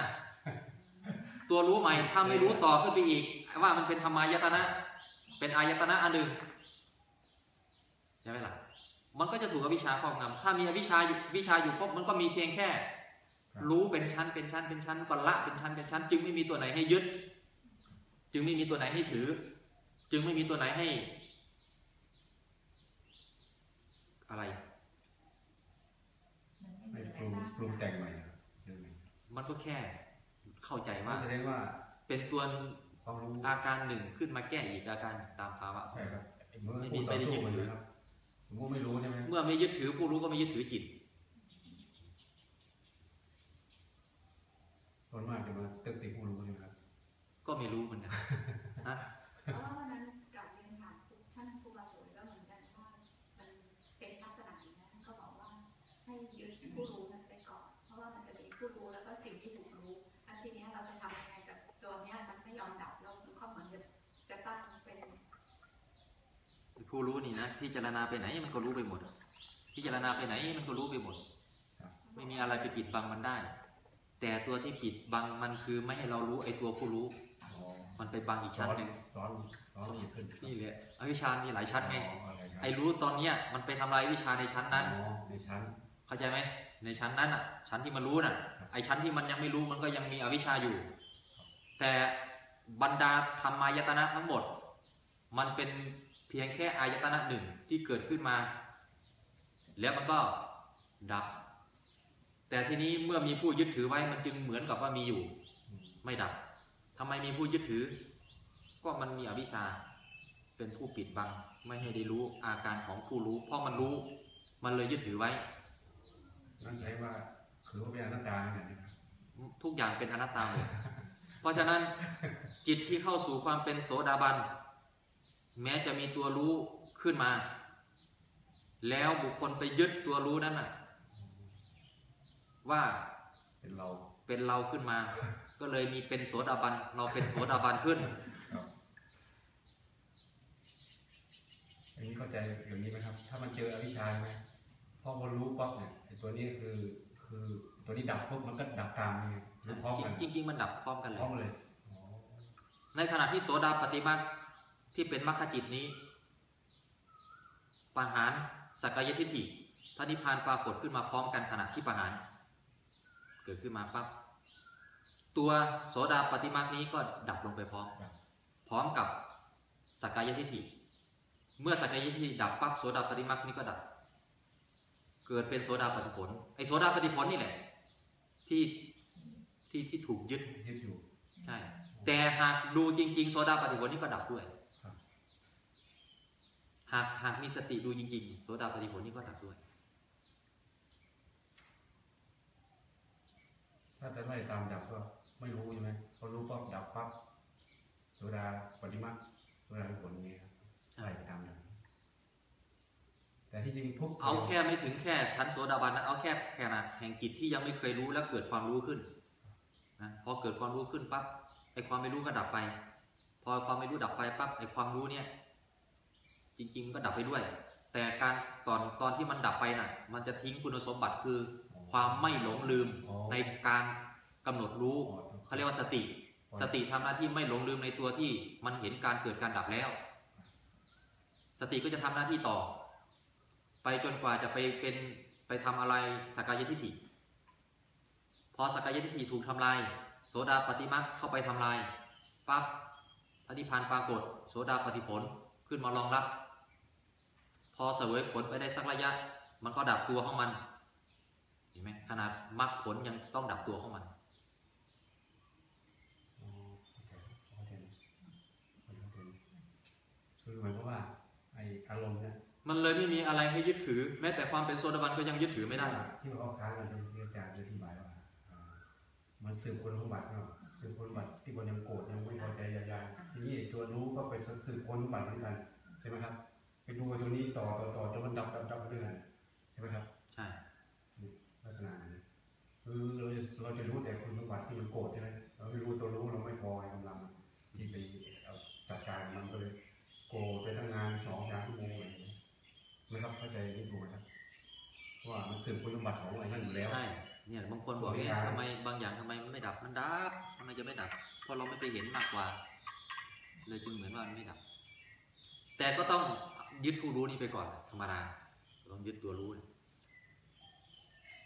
ตัวรู้ใหม่ถ้าไม่รู้ต่อขึ้นไปอีกว่ามันเป็นธรรมายตนะ เป็นอายตนะอันหนึ่งใช่ไหมล่ะ มันก็จะถูกอวิชชาครอบงำถ้ามีอวิชชาอยู่วิชาอยู่ปุ๊บมันก็มีเพียงแค่ รู้เป็นชั้นเป็นชั้นเป็นชั้นก็ละเป็นชั้นเป็นชั้น จึงไม่มีตัวไหนให้ยึด จึงไม่มีตัวไหนให้ถือ จึงไม่มีตัวไหนให้ อะไรมันไม่ไม่ปรุงมีปรุงแต่งใหม่อะใมันก็แค่เข้าใจนั่ว่านแสดงว่า เป็นตัว ความรู้อาการหนึ่งขึ้นมาแก้อีกอาการตามภาวะใช่ครับเมื่อไม่มีคู่ต่อสู้ไม่ได้ยึดมันถือนะครับสมมติไม่รู้ใช่ไหมเมื่อไม่ยึดถือผู้รู้ก็ไม่ยึดถือจิตส่วนมากจะมาตึกติดผู้รู้ใช่ไหมครับ ก็ไม่รู้เหมือนกันฮะ ผู้รู้นี่นะพิจารณาไปไหนมันก็รู้ไปหมด พิจารณาไปไหนมันก็รู้ไปหมด ไม่มีอะไรไปปิดบังมันได้ แต่ตัวที่ปิดบังมันคือไม่ให้เรารู้ไอ้ตัวผู้รู้ มันไปบังอีกชั้นหนึ่งซ้อนซ้อนละเอียดขึ้นนี่แหละอวิชามีหลายชั้นไงไอ้รู้ตอนเนี้ยมันไปทำลายวิชาในชั้นนั้นในชั้นเข้าใจไหมในชั้นนั้นอะ ชั้นที่มันรู้น่ะ ไอ้ชั้นที่มันยังไม่รู้มันก็ยังมีอวิชชาอยู่ แต่บรรดาธรรมายตนะทั้งหมด มันเป็น พียงแค่อายตนะหนึ่งที่เกิดขึ้นมา แล้วมันก็ดับ แต่ทีนี้เมื่อมีผู้ยึดถือไว้มันจึงเหมือนกับว่ามีอยู่อืมไม่ดับทำไมมีผู้ยึดถือ ก็มันมีอวิชชา เป็นผู้ปิดบัง ไม่ให้ได้รู้อาการของผู้รู้ เพราะมันรู้ มันเลยยึดถือไว้นั่นใช้ว่าคือว่าเป็นอนัตตาเนี่ยนะครับทุกอย่างเป็นอนัตตาหมดเพราะฉะนั้นจิตที่เข้าสู่ความเป็นโสดาบัน แม้จะมีตัวรู้ขึ้นมา แล้วบุคคลไปยึดตัวรู้นั้นน่ะ ว่าเป็นเราเป็นเราขึ้นมา ก็เลยมีเป็นโสดาบัน เราเป็นโสดาบันขึ้นครับอย่างนี้เข้าใจอย่างนี้ไหมครับ ถ้ามันเจออวิชชาใช่ไหมพอมันรู้ปั๊บเนี่ยไอ้ตัวนี้คือคือตัวนี้ดับปุ๊บมันก็ดับตามไงรู้พร้อมกันจริงๆมันดับพร้อมกันเลพร้อยมเลยอ๋อในขณะที่โสดาปฏิมา ที่เป็นมรรคจิตนี้ปหารสักกายทิฏฐิพระนิพพานปรากฏขึ้นมาพร้อมกันขณะที่ปหารเกิดขึ้นมาปั๊บตัวโสดาปฏิมานี้ก็ดับลงไปพร้อมครับพร้อมกับสักกายทิฏฐิเมื่อสักกายทิฏฐิดับปั๊บโสดาปฏิมานี้ก็ดับ เกิดเป็นโสดาปฏิผลไอโสดาปฏิผลนี่แหละ ที่ที่ที่ถูกยึดยึดอยู่ใช่แต่หากดูจริง ๆโซดาปฏิผลนี่ก็ดับด้วยครับ หากหากมีสติดูจริงๆโซดาปฏิผลนี่ก็ดับด้วย ถ้าจะไล่ตามดับก็ไม่รู้ใช่ไหมพอรู้ปั๊บดับปั๊บโสดาปฏิมาโสดาผลอย่างเงี้ยครับไล่ไปตามดับแต่ที่จริงทุกเอาแค่ไม่ถึงแค่ชั้นโสดาบันนะเอาแค่แค่นะแห่งจิตที่ยังไม่เคยรู้แล้วเกิดความรู้ขึ้นนะพอเกิดความรู้ขึ้นปั๊บไอความไม่รู้ก็ดับไป พอความไม่รู้ดับไปปั๊บไอความรู้เนี่ย จริง ๆ ก็ดับไปด้วย แต่การตอนตอนที่มันดับไปน่ะ มันจะทิ้งคุณสมบัติคือ ความไม่หลงลืมอ๋อในการกำหนดรู้อ๋อเขาเรียกว่าสติ สติทำหน้าที่ไม่หลงลืมในตัวที่มันเห็นการเกิดการดับแล้ว สติก็จะทำหน้าที่ต่อ ไปจนกว่าจะไปเป็นไปทำอะไรสกกายทิฏฐิพอสกกายทิฏฐิถูกทำลายโสดาปฏิมักเข้าไปทำลายปั๊บพระนิพพานปรากฏโสดาปฏิผลขึ้นมารองรับ พอเสวยผลไปได้สักระยะ มันก็ดับตัวของมันเห็นไหมขนาดมรรคผลยังต้องดับตัวของมันอ๋อเข้าใจเข้าใจเข้าใจคือหมายความว่าไออารมณ์เนี่ยมันเลยไม่มีอะไรให้ยึดถือ แม้แต่ความเป็นโซดาบันก็ยังยึดถือไม่ได้ ที่เขาค้างกันที่อาจารย์อธิบายว่ามันสืบคุณสมบัติเนาะสืบคุณสมบัติที่คนยังโกรธยังไม่พอใจยังๆทีนี้ตัวรู้ก็ไปสืบคุณสมบัติเหมือนกันใช่ไหมครับ ไปดูไอ้ตัวนี้ต่อต่อต่อจนมันดับดับดับไปเรื่อยใช่ไหมครับ ใช่ลักษณะนั้นคือเราจะเราจะรู้แต่คุณสมบัติที่มันโกรธใช่ไหมเราไม่รู้ตัวรู้เราไม่พอไอ้กำลังที่ไปเอาจัดการมันก็เลยโกรธไปทั้งงานสองสามชั่วโมงอะไรอย่างเงี้ยไม่ครับเข้าใจนี่ถูกไหมครับว่ามันสืบคุณสมบัติของไอ้นั่นอยู่แล้วใช่เนี่ยบางคนบอกไม่เนี่ยใช่ทำไมบางอย่างทำไมมันไม่ดับมันดับทำไมจะไม่ดับเพราะเราไม่ไปเห็นมากกว่า เลยจึงเหมือนว่ามันไม่ดับ แต่ก็ต้อง ยึดผู้รู้นี้ไปก่อนธรรมดาต้องยึดตัวรู้เนี่ย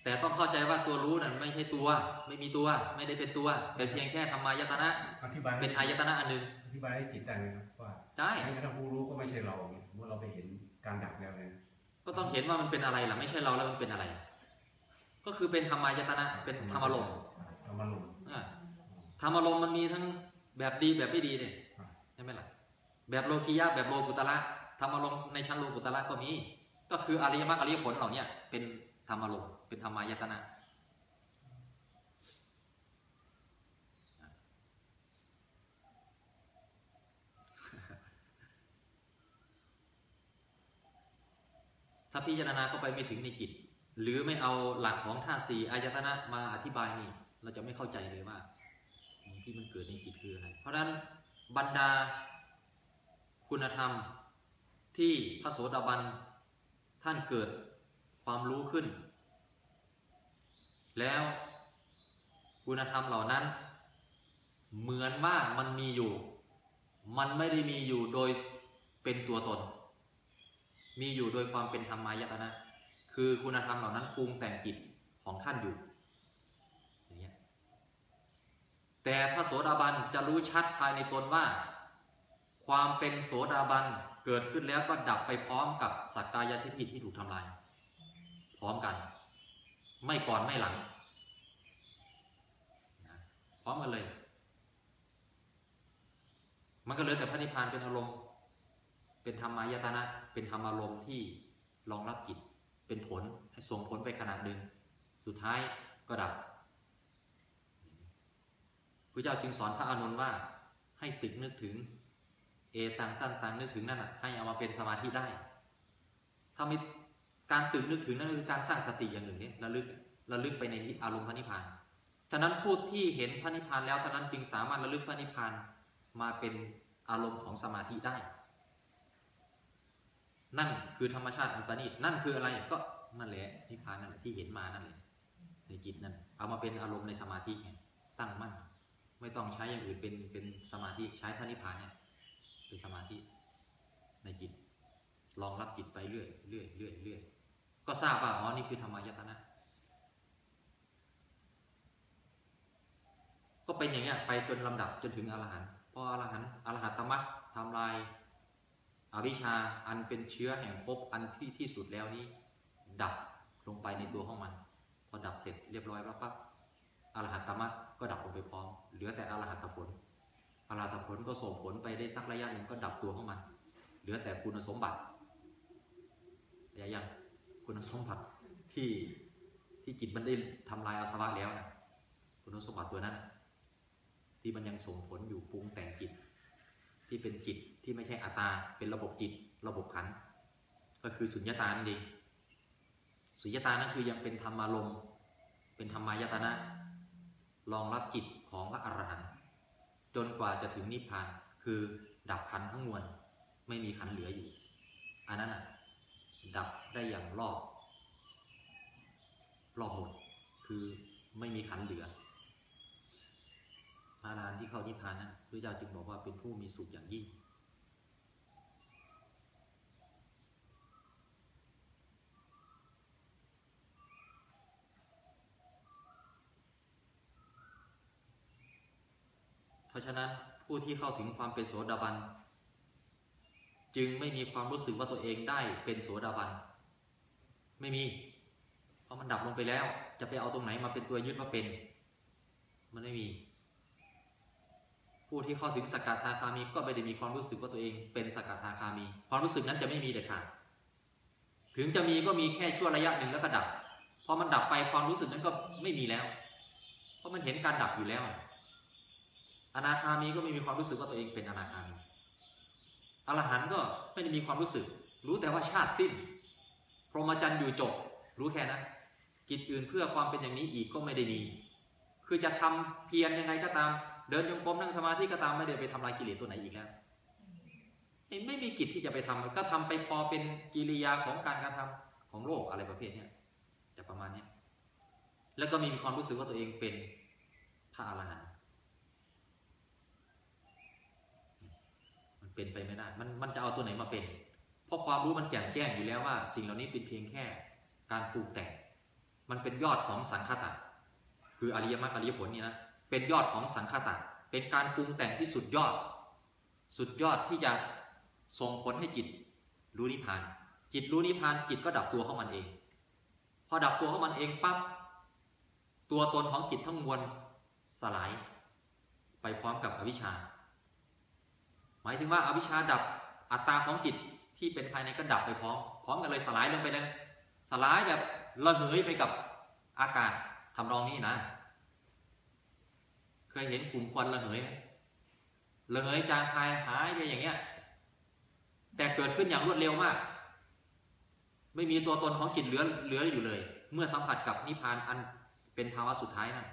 แต่ต้องเข้าใจว่าตัวรู้นั้นไม่ใช่ตัว ไม่มีตัว ไม่ได้เป็นตัว เป็นเพียงแค่ธรรมายตนะอธิบายให้เป็นอายตนะอันหนึ่งอธิบายให้จิตได้ไหมครับว่าได้แม้กระทั่งผู้รู้ก็ไม่ใช่เราเนี่ยเมื่อเราไปเห็นการดับแล้วเนี่ยก็ต้องเห็นว่ามันเป็นอะไรล่ะไม่ใช่เราแล้วมันเป็นอะไร ก็คือเป็นธรรมายตนะ เป็นธรรมารมณ์ธธรรมารมณ์อะธรรมารมณ์มันมีทั้งแบบดีแบบไม่ดีเนี่ยครับใช่ไหมล่ะแบบโลกียะแบบโลกุตระ ธรรมารมณ์ในชั้นโลกุตระก็มี ก็คืออริยมรรคอริยผลเหล่านี้เป็นธรรมารมณ์เป็นธรรมายตนะถ้าพิจารณาเข้าไปไม่ถึงในจิต หรือไม่เอาหลักของธาตุสี่อายตนะมาอธิบายนี่เราจะไม่เข้าใจเลยว่าที่มันเกิดในจิตคืออะไรเพราะฉะนั้นบรรดาคุณธรรม ที่พระโสดาบันท่านเกิดความรู้ขึ้น แล้วคุณธรรมเหล่านั้น เหมือนว่ามันมีอยู่ มันไม่ได้มีอยู่โดยเป็นตัวตน มีอยู่โดยความเป็นธรรมายตนะ คือคุณธรรมเหล่านั้นปรุงแต่งจิตของท่านอยู่อย่างเงี้ยแต่พระโสดาบันจะรู้ชัดภายในตนว่า ความเป็นโสดาบัน เกิดขึ้นแล้วก็ดับไปพร้อมกับสักกายทิฏฐิที่ถูกทำลาย พร้อมกัน ไม่ก่อนไม่หลัง พร้อมกันเลย มันก็เหลือแต่พระนิพพานเป็นอารมณ์ เป็นธรรมายตนะ เป็นธรรมอารมณ์ที่รองรับจิต เป็นผลให้ส่งผลไปขนาดหนึ่ง สุดท้ายก็ดับพระเจ้าจึงสอนพระอานนท์ว่าให้ตึกนึกถึง ตังสั้นตังนึกถึงนั่นน่ะให้เอามาเป็นสมาธิได้ถ้าไม่การตึกนึกถึงนั่นคือการสร้างสติอย่างหนึ่งเนี่ยระลึกระลึกไปในอารมณ์พระนิพพาน ฉะนั้นผู้ที่เห็นพระนิพพานแล้วเท่านั้นจึงสามารถระลึกพระนิพพานมาเป็นอารมณ์ของสมาธิได้ นั่นคือธรรมชาติอันประณีตนั่นคืออะไรก็นั่นแหละนิพพานนั่นแหละที่เห็นมานั่นแหละในจิตนั่นเอามาเป็นอารมณ์ในสมาธิไงตั้งมั่น ไม่ต้องใช้อย่างอื่นเป็นเป็นสมาธิใช้พระนิพพานเนี่ย เป็นสมาธิในจิตลองรับจิตไปเรื่อยเรื่อยเรื่อยเรื่อยก็ทราบว่าอ๋อนี่คือธรรมายตนะ ก็เป็นอย่างเงี้ยไปจนลำดับจนถึงอรหันต์พออรหันต์อรหัตตมรรคทำลายอวิชชาอันเป็นเชื้อแห่งภพอันที่ที่สุดแล้วนี้ ดับลงไปในตัวของมัน พอดับเสร็จเรียบร้อยแล้วปั๊บอรหัตตมรรคก็ดับลงไปพร้อมเหลือแต่อรหัตผล อรหัตผลก็ส่งผลไปได้สักระยะหนึ่งก็ดับตัวของมัน เหลือแต่คุณสมบัติแต่ยังคุณสมบัติที่ที่จิตมันได้ทำลายอาสวะแล้วนะคุณสมบัติตัวนั้น ที่มันยังส่งผลอยู่ปรุงแต่งจิต ที่เป็นจิตที่ไม่ใช่อัตตาเป็นระบบจิตระบบขันก็คือสุญญตานั่นเองสุญญตานั่นคือยังเป็นธรรมารมณ์เป็นธรรมายตนะรองรับจิตของพระอรหันต์ จนกว่าจะถึงนิพพาน คือดับขันทั้งมวลไม่มีขันเหลืออยู่ อันนั้นอะดับได้อย่างรอบรอบหมด คือไม่มีขันเหลือพระอรหันต์ที่เข้านิพพานนั้นพระเจ้าจึงบอกว่าเป็นผู้มีสุขอย่างยิ่ง เพราะ ฉะนั้นผู้ที่เข้าถึงความเป็นโสดาบัน จึงไม่มีความรู้สึกว่าตัวเองได้เป็นโสดาบัน ไม่มี เพราะมันดับลงไปแล้ว จะไปเอาตรงไหนมาเป็นตัวยึดว่าเป็น มันไม่มี ผู้ที่เข้าถึงสกัดทาคามีก็ไม่ได้มีความรู้สึกว่าตัวเองเป็นสกัดทาคามี ความรู้สึกนั้นจะไม่มีเด็ดขาดถึงจะมีก็มีแค่ชั่วระยะหนึ่งแล้วก็ดับพอมันดับไปความรู้สึกนั้นก็ไม่มีแล้ว เพราะมันเห็นการดับอยู่แล้ว อนาคามีก็ไม่มีความรู้สึกว่าตัวเองเป็นอนาคามีอรหันต์ก็ไม่ได้มีความรู้สึก รู้แต่ว่าชาติสิ้น พรหมจรรย์อยู่จบ รู้แค่นั้นกิจอื่นเพื่อความเป็นอย่างนี้อีกก็ไม่ได้มี คือจะทำเพียรยังไงก็ตาม เดินจงกรมนั่งสมาธิก็ตามไม่ได้ไปทำลายกิเลสตัวไหนอีกแล้วไม่มีกิจที่จะไปทำก็ทำไปพอเป็นกิริยาของการกระทำของโลกอะไรประเภทเนี้ยจะประมาณเนี้ยแล้วก็มีความรู้สึกว่าตัวเองเป็นพระอรหันต์ มัน เป็นไปไม่ได้ มันมันจะเอาตัวไหนมาเป็น เพราะความรู้มันแจ่มแจ้งอยู่แล้วว่า สิ่งเหล่านี้เป็นเพียงแค่การปรุงแต่ง มันเป็นยอดของสังคตะ คืออริยมรรคอริยผลนี่นะ เป็นยอดของสังคตะ เป็นการปรุงแต่งที่สุดยอด สุดยอดที่จะส่งผลให้จิตรู้นิพพาน จิตรู้นิพพานจิตก็ดับตัวของมันเอง พอดับตัวของมันเองปั๊บ ตัวตนของจิตทั้งมวลสลาย ไปพร้อมกับอวิชชา มายถึงว่าอาวิชชาดับอัตตาของจิตที่เป็นภายในก็ดับไปพร้อม พร้อมกันเลยสลายลงไปเลยสลายแบบระเหยไปกับอากาศทำนองนี้นะ เคยเห็นกลุ่มควันระเหยไหมระเหยจางคายหายไปอย่างเงี้ย แต่เกิดขึ้นอย่างรวดเร็วมาก ไม่มีตัวตนของจิตเหลือเหลืออยู่เลย เมื่อสัมผัสกับนิพพานอันเป็นภาวะสุดท้ายนั่น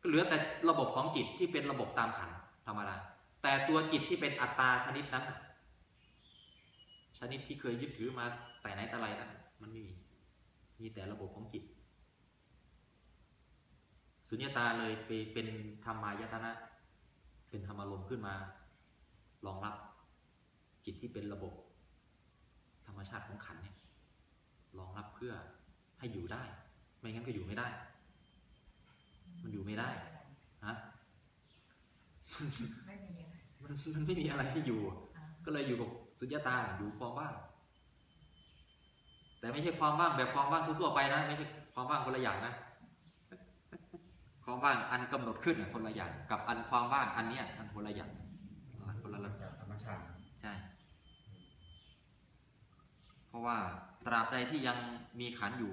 ก็เหลือแต่ระบบของจิตที่เป็นระบบตามขันธรรมดา แต่ตัวจิตที่เป็นอัตตาชนิดนั้นชนิดที่เคยยึดถือมาแต่ไหนแต่ไรนั้นมันไม่มี มีแต่ระบบของจิต สุญญตาเลยไปเป็นธรรมายตนะ เป็นธรรมารมณ์ขึ้นมา รองรับจิตที่เป็นระบบ ธรรมชาติของขันเนี่ยรองรับเพื่อให้อยู่ได้ ไม่งั้นก็อยู่ไม่ได้ มันอยู่ไม่ได้ฮะไม่มี มันมันไม่มีอะไรให้อยู่อ่าก็เลยอยู่กับสุญญตาอยู่ความว่าง แต่ไม่ใช่ความว่างแบบความว่างทั่วๆไปนะ ไม่ใช่ความว่างคนละอย่างนะความว่างอันกำหนดขึ้นน่ะคนละอย่าง กับอันความว่างอันเนี้ยอันคนละอย่างอันคนละระดับจากธรรมชาติใช่เพราะว่าตราบใดที่ยังมีขันธ์อยู่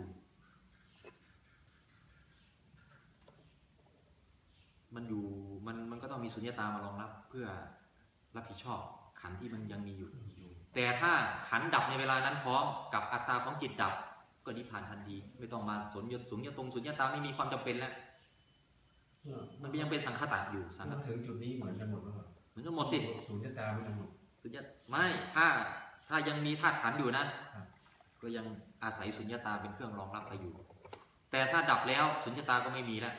มันอยู่มันมันก็ต้องมีสุญญตามารองรับเพื่อ รับผิดชอบขันธ์ที่มันยังมีอยู่ แต่ถ้าขันธ์ดับในเวลานั้นพร้อมกับอัตตาของจิตดับ ก็นิพพานทันทีไม่ต้องมาสนยศสุญญตรงสุญญตาไม่มีความจำเป็นแล้วเมื่อมันยังเป็นสังขตะอยู่สังขเมื่อตะถึงจุดนี้เหมือนกันหมดแล้วเหรอเหมือนกันหมดสิศูนย์ตาไม่ทั้งหมดสุญญตไม่ถ้าถ้ายังมีธาตุขันธ์อยู่นั้นครับก็ยังอาศัยสุญญตาเป็นเครื่องรองรับไปอยู่ แต่ถ้าดับแล้วสุญญตาก็ไม่มีแล้ว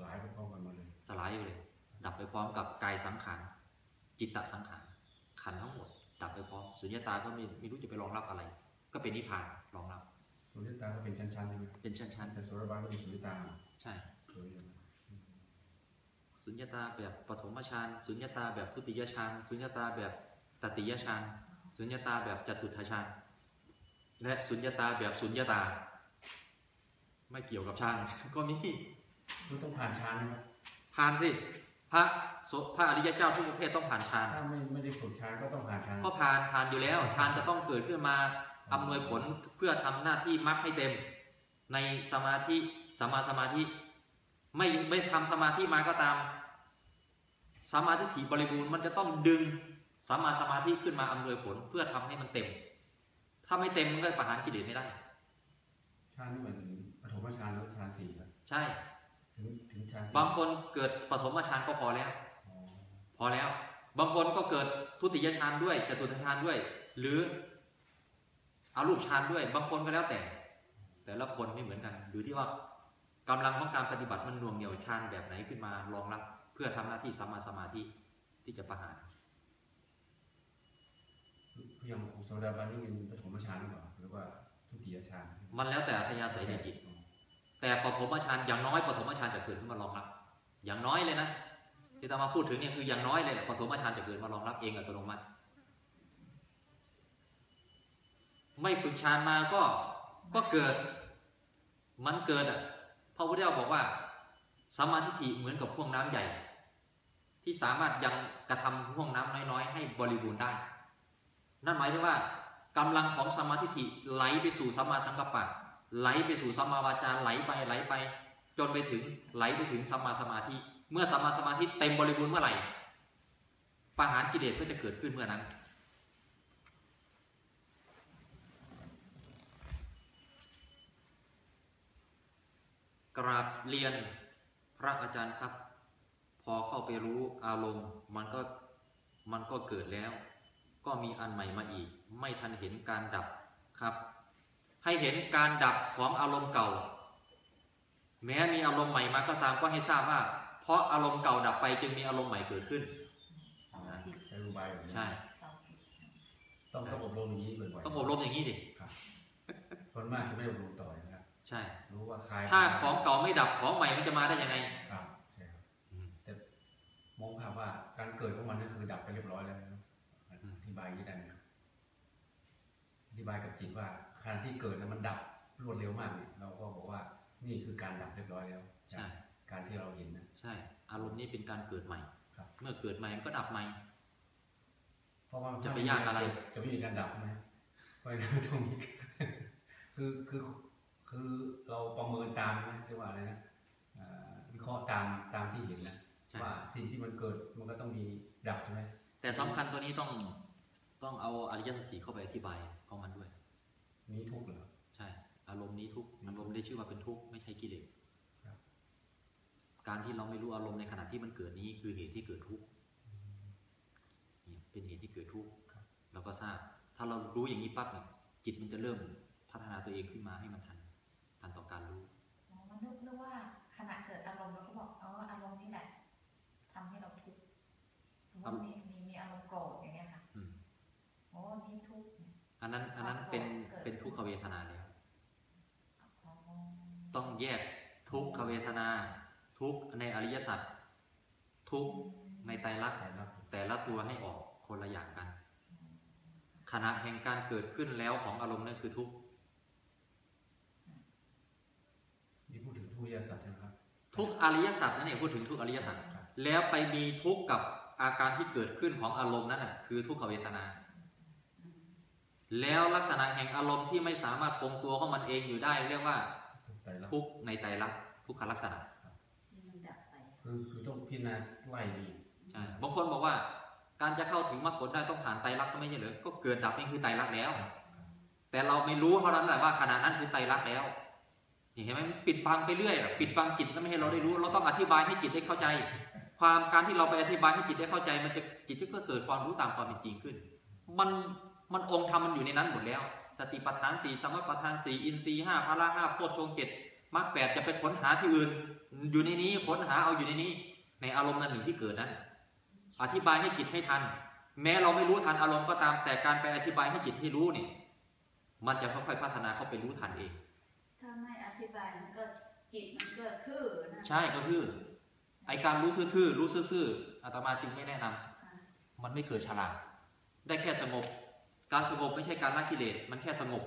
หลายไปพร้อมกันหมดเลยสลายไปเลย ดับไปพร้อมกับกายสังขาร จิตตสังขารขันธ์ทั้งหมดดับไปพร้อมสุญญตาก็ไม่ไม่รู้จะไปรองรับอะไร ก็เป็นนิพพานรองรับศูนย์ตาก็เป็นชั้นๆใช่ไหมเป็นชั้นแต่โซลาร์บาร์ก็มีศูนย์ตาๆใช่สวยอยู่สุญญตาแบบปฐมฌานสุญญตาแบบทุติยฌานสุญญตาแบบตติยฌานสุญญตาแบบจตุทฌานและสุญญตาแบบสุญญตา ไม่เกี่ยวกับฌานก็มีมันต้องผ่านฌานนะครับผ่านสิ พระโสพระอริยเจ้าทุกประเภทต้องผ่านฌานถ้าไม่ไม่ได้ฝึกฌานก็ต้องผ่านฌานก็ผ่านผ่านอยู่แล้วฌานจะต้องเกิดขึ้นมาอำนวยผลเพื่อทำหน้าที่มรรคให้เต็ม ในสมาธิสมาสมาธิ ไม่ไม่ทำสมาธิมาก็ตามสมาธิถี่บริบูรณ์มันจะต้องดึงสมาสมาธิขึ้นมาอำนวยผลเพื่อทำให้มันเต็ม ถ้าไม่เต็มมันก็ประหารกิเลสไม่ได้ฌานนี่เหมือนปฐมฌานแล้วฌานสี่ครับใช่ ถึงถึงฌานสี่บางคนเกิดปฐมฌานก็พอแล้วอ๋อพอแล้ว บางคนก็เกิดทุติยฌานด้วยจตุตฌานด้วย หรืออารูปฌานด้วย บางคนก็แล้วแต่ แต่ละคนไม่เหมือนกันอยู่ที่ว่ากำลังของการปฏิบัติมันหน่วงเหนียวฌานแบบไหนขึ้นมารองรับเพื่อทำหน้าที่สัมมาสมาธิที่จะประหารอย่างของโซดาบันนี่เป็นปฐมฌานหรือเปล่าหรือว่าทุติยฌานมันแล้วแต่อัธยาศัยในจิต แต่ปฐมฌานอย่างน้อยปฐมฌานจะเกิดขึ้นมารองรับ อย่างน้อยเลยนะที่ตามาพูดถึงเนี่ยคืออย่างน้อยเลยแหละปฐมฌานจะเกิดมารองรับเองอัตโนมัติ ไม่ฝึกฌานมาก็ก็เกิด มันเกิดอะพระพุทธเจ้าบอกว่าสมาธิเหมือนกับพ่วงน้ำใหญ่ ที่สามารถยังกระทำพ่วงน้ำน้อยๆ ให้บริบูรณ์ได้ นั่นหมายถึงว่ากำลังของสมาธิไหลไปสู่สัมมาสังกัปปะ ไหลไปสู่สัมมาวาจาไหลไปไหลไป จนไปถึงไหลไปถึงสัมมาสมาธิ เมื่อสัมมาสมาธิเต็มบริบูรณ์เมื่อไหร่ปหารกิเลสก็จะเกิดขึ้นเมื่อนั้นกราบเรียนพระอาจารย์ครับ พอเข้าไปรู้อารมณ์มันก็มันก็เกิดแล้ว ก็มีอันใหม่มาอีก ไม่ทันเห็นการดับครับ ให้เห็นการดับของอารมณ์เก่า แม้มีอารมณ์ใหม่มาก็ตามก็ให้ทราบว่า เพราะอารมณ์เก่าดับไปจึงมีอารมณ์ใหม่เกิดขึ้นเสาร์อาทิตย์ใช้รูบายแบบนี้ใช่เสาร์อาทิตย์ต้องต้องอบรมอย่างนี้บ่อยๆต้องอบรมอย่างนี้ดิครับคนมากจะไม่อบรมต่อนะครับใช่ รู้ว่าคลายถ้าของเก่าไม่ดับของใหม่มันจะมาได้ยังไงครับใช่ครับแต่มองภาพว่าการเกิดของมันก็คือดับไปเรียบร้อยแล้วนะครับอธิบายอย่างนี้ได้ไหมครับอธิบายกับจิตว่า ขณะที่เกิดแล้วมันดับรวดเร็วมากเนี่ยเราก็บอกว่านี่คือการดับเรียบร้อยแล้วใช่กการที่เราเห็นนะใช่ อารมณ์นี้เป็นการเกิดใหม่ครับ เมื่อเกิดใหม่มันก็ดับใหม่เพราะว่าจะไปยากอะไร จะไม่มีการดับไหมเพราะฉะนั้นตรงนี้คือคือคือเราประเมินตามนะเรียกว่าอะไรนะเอ่อวิเคราะห์ตามตามที่เห็นนะใช่ว่าสิ่งที่มันเกิดมันก็ต้องมีดับใช่ไหมแต่สำคัญตัวนี้ต้องต้องเอาอริยสัจสี่เข้าไปอธิบายของมันด้วย นี้ทุกข์เหรอใช่ อารมณ์นี้ทุกข์อารมณ์ได้ชื่อว่าเป็นทุกข์ไม่ใช่กิเลสครับการที่เราไม่รู้อารมณ์ในขณะที่มันเกิดนี้คือเหตุที่เกิดทุกข์เนี่ยเป็นเหตุที่เกิดทุกข์เราก็ทราบ ถ้าเรารู้อย่างนี้ปั๊บเนี่ยจิตมันจะเริ่มพัฒนาตัวเองขึ้นมาให้มันทันทันต่อการรู้อ๋อมันนึกนึกว่าขณะเกิดอารมณ์เราก็บอกอ๋ออารมณ์นี่แหละทำให้เราทุกข์สมมติมีมีมีอารมณ์โกรธอย่างเงี้ยค่ะ อืม โอ้นี่ทุกข์เนี่ย อันนั้นอันนั้นเป็นเกิดเป็นทุกขเวทนาแล้วอ๋อต้องแยกทุกขเวทนา ทุกข์ในอริยสัจทุกข์ในไตรลักษณ์แต่ละแต่ละตัวให้ออกคนละอย่างกัน ขณะแห่งการเกิดขึ้นแล้วของอารมณ์นั่นคือทุกข์นี่พูดถึงทุกข์ยสัจใช่ไหมครับทุกอริยสัจนั่นเองพูดถึงทุกอริยสัจครับแล้วไปมีทุกข์กับอาการที่เกิดขึ้นของอารมณ์นั่นน่ะคือทุกขเวทนา แล้วลักษณะแห่งอารมณ์ที่ไม่สามารถคงตัวของมันเองอยู่ได้ เรียกว่าทุกข์ไตรลักษณ์ทุกข์ในไตรลักษณ์ทุกขลักษณะมันดับไปคือคือต้องพิจารณาไล่ดีใช่บางคนบอกว่า การจะเข้าถึงมรรคผลได้ต้องผ่านไตรลักษณ์ก็ไม่ใช่เหรอก็เกิดดับนี่คือไตรลักษณ์แล้ว แต่เราไม่รู้เท่านั้นแหละว่าขณะนั้นคือไตรลักษณ์แล้วนี่เห็นไหมมันปิดบังไปเรื่อยอะปิดบังจิตแล้วไม่ให้เราได้รู้ เราต้องอธิบายให้จิตได้เข้าใจ ความการที่เราไปอธิบายให้จิตได้เข้าใจ มันจะจิตจะก็เกิดความรู้ตามความเป็นจริงขึ้น มัน มันองค์ธรรมมันอยู่ในนั้นหมดแล้ว สติปัฏฐานสี่สมปัฏฐานสี่อินทรีย์ห้าพละห้าโพชฌงค์เจ็ดมรรคแปดจะไปค้นหาที่อื่น อยู่ในนี้ค้นหาเอาอยู่ในนี้ ในอารมณ์นั้นหนึ่งที่เกิดนั้น อธิบายให้จิตให้ทัน แม้เราไม่รู้ทันอารมณ์ก็ตาม แต่การไปอธิบายให้จิตให้รู้เนี่ยมันจะค่อยๆพัฒนาเข้าไปรู้ทันเอง ถ้าไม่อธิบายมันก็จิตมันก็ทื่อนะใช่ก็คือไอการรู้ทื่อๆรู้ซื่อๆอาตมาจึงไม่แนะนำอ่ามันไม่เกิดฉลาดได้แค่สงบ การสงบไม่ใช่การละกิเลสมันแค่สงบ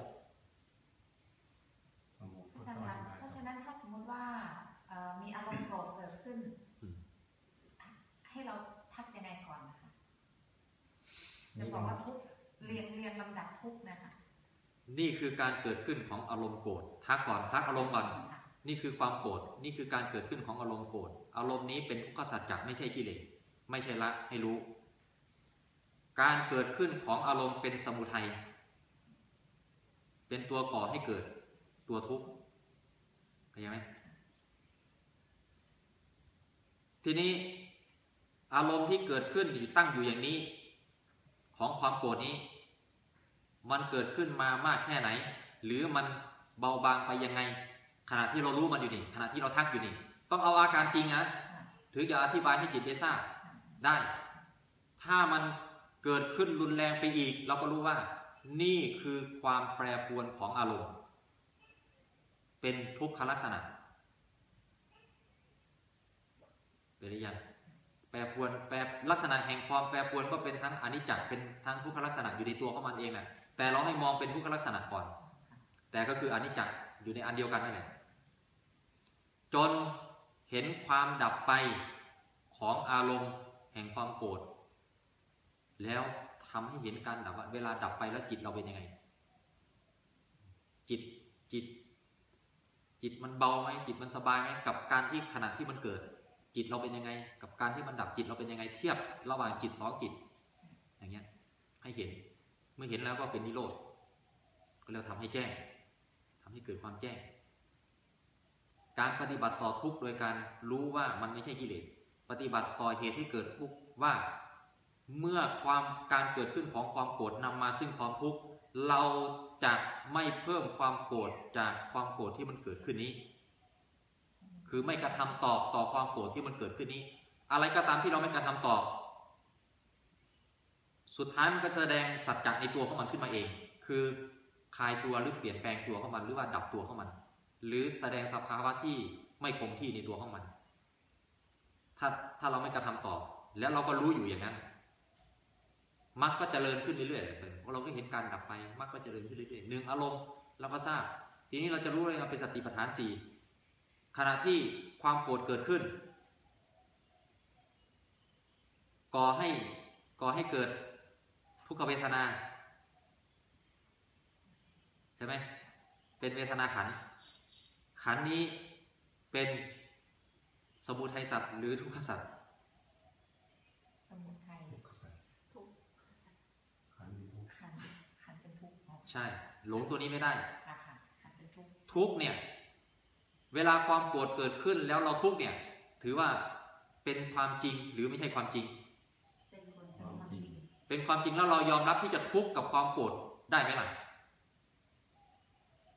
สงบก็อาจารต้องย์อคะธิบายเพราะฉะนั้นถ้าสมมติว่าเอ่อมีอารมณ์โกรธเกิดขึ้นอืมให้เราทักยังไงก่อนนะคะจะนี่บอกเราว่าทุกข์เรียงเรียงลำดับทุกข์นะคะนี่คือการเกิดขึ้นของอารมณ์โกรธทักก่อนทักอารมณ์ก่อนค่ะนี่คือความโกรธนี่คือการเกิดขึ้นของอารมณ์โกรธอารมณ์นี้เป็นทุกขสัจจะไม่ใช่กิเลสไม่ใช่ละให้รู้ การเกิดขึ้นของอารมณ์เป็นสมุทัย เป็นตัวก่อให้เกิดตัวทุกข์เข้าใจไหมทีนี้อารมณ์ที่เกิดขึ้นอยู่ตั้งอยู่อย่างนี้ ของความโกรธนี้ มันเกิดขึ้นมามากแค่ไหน หรือมันเบาบางไปยังไง ขณะที่เรารู้มันอยู่นี่ขณะที่เราทักอยู่นี่ ต้องเอาอาการจริงนะถึงจะอธิบายให้จิตได้ทราบได้ ถ้ามัน เกิดขึ้นรุนแรงไปอีก เราก็รู้ว่า นี่คือความแปรปรวนของอารมณ์ เป็นทุกขลักษณะเป็นหรือยังแปรปรวนแปรลักษณะแห่งความแปรปรวนก็เป็นทั้งอนิจจ์เป็นทั้งทุกขลักษณะอยู่ในตัวของมันเองแหละแต่เราให้มองเป็นทุกขลักษณะก่อน แต่ก็คืออนิจจ์อยู่ในอันเดียวกันนั่นแหละจนเห็นความดับไปของอารมณ์แห่งความโกรธ แล้วทำให้เห็นการดับว่าเวลาดับไปแล้วจิตเราเป็นยังไง จิตจิต จิตมันเบาไหมจิตมันสบายไหมกับการที่ขณะที่มันเกิด จิตเราเป็นยังไง กับการที่มันดับจิตเราเป็นยังไง เทียบระหว่างจิตสองจิต อย่างเงี้ยให้เห็นเมื่อเห็นแล้วก็เป็นนิโรธก็แล้วทำให้แจ้งทำให้เกิดความแจ้ง การปฏิบัติต่อทุกข์โดยการรู้ว่ามันไม่ใช่กิเลสปฏิบัติต่อเหตุให้เกิดทุกข์ว่า เมื่อความการเกิดขึ้นของความโกรธนำมาซึ่งความทุกข์เราจะไม่เพิ่มความโกรธจากความโกรธที่มันเกิดขึ้นนี้ คือไม่กระทำตอบต่อความโกรธที่มันเกิดขึ้นนี้ อะไรก็ตามที่เราไม่กระทำตอบ สุดท้ายมันก็จะแสดงสัจจะในตัวของมันขึ้นมาเอง คือคลายตัวหรือเปลี่ยนแปลงตัวของมันหรือว่าดับตัวของมัน หรือแสดงสภาวะที่ไม่คงที่ในตัวของมัน ถ้าถ้าเราไม่กระทำตอบแล้วเราก็รู้อยู่อย่างนั้น มรรคก็เจริญขึ้นเรื่อยๆเพราะเราก็เห็นการดับไปมรรคก็เจริญขึ้นเรื่อยๆหนึ่งอารมณ์เราก็ทราบ ทีนี้เราจะรู้เลยว่าเป็นสติปัฏฐานสี่ขณะที่ความโกรธเกิดขึ้น ก่อให้ก่อให้เกิดทุกขเวทนา ใช่ไหมเป็นเวทนาขัน ขันนี้เป็นสมุทัยสัตว์หรือทุกขสัตว์ สมุทัย ทุกข์สัตว์ ทุกข์ ขันธ์มีทุกข์ ขันขันเป็นทุกข์อ๋อ ใช่ หลงตัวนี้ไม่ได้ค่ะค่ะขันเป็นทุกข์ทุกข์เนี่ย เวลาความโกรธเกิดขึ้นแล้วเราทุกข์เนี่ย ถือว่าเป็นความจริงหรือไม่ใช่ความจริงเป็นคนความจริง เป็นความจริงแล้วเรายอมรับที่จะทุกข์กับความโกรธได้ไหมล่ะ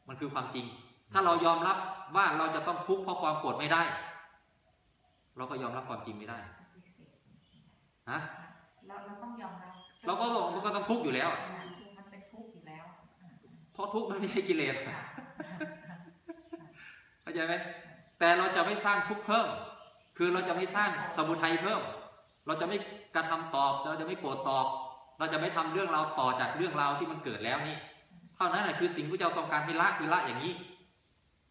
มันคือความจริง ถ้าเรายอมรับว่าเราจะต้องทุกข์เพราะความโกรธไม่ได้ เราก็ยอมรับความจริงไม่ได้พิเศษฮะเราเราต้องยอมรับเราก็บอกมันก็ต้องทุกข์อยู่แล้ว ราะทุกข์มันไม่ใช่กิเลสค่ะเข้าใจไหมแต่เราจะไม่สร้างทุกข์เพิ่ม คือเราจะไม่สร้างสมุทัยเพิ่ม เราจะไม่กระทำตอบ เราจะไม่โกรธตอบ เราจะไม่ทำเรื่องราวต่อจากเรื่องราวที่มันเกิดแล้วนี่ เท่านั้นแหละคือสิ่งที่เราต้องการให้ละคือละอย่างนี้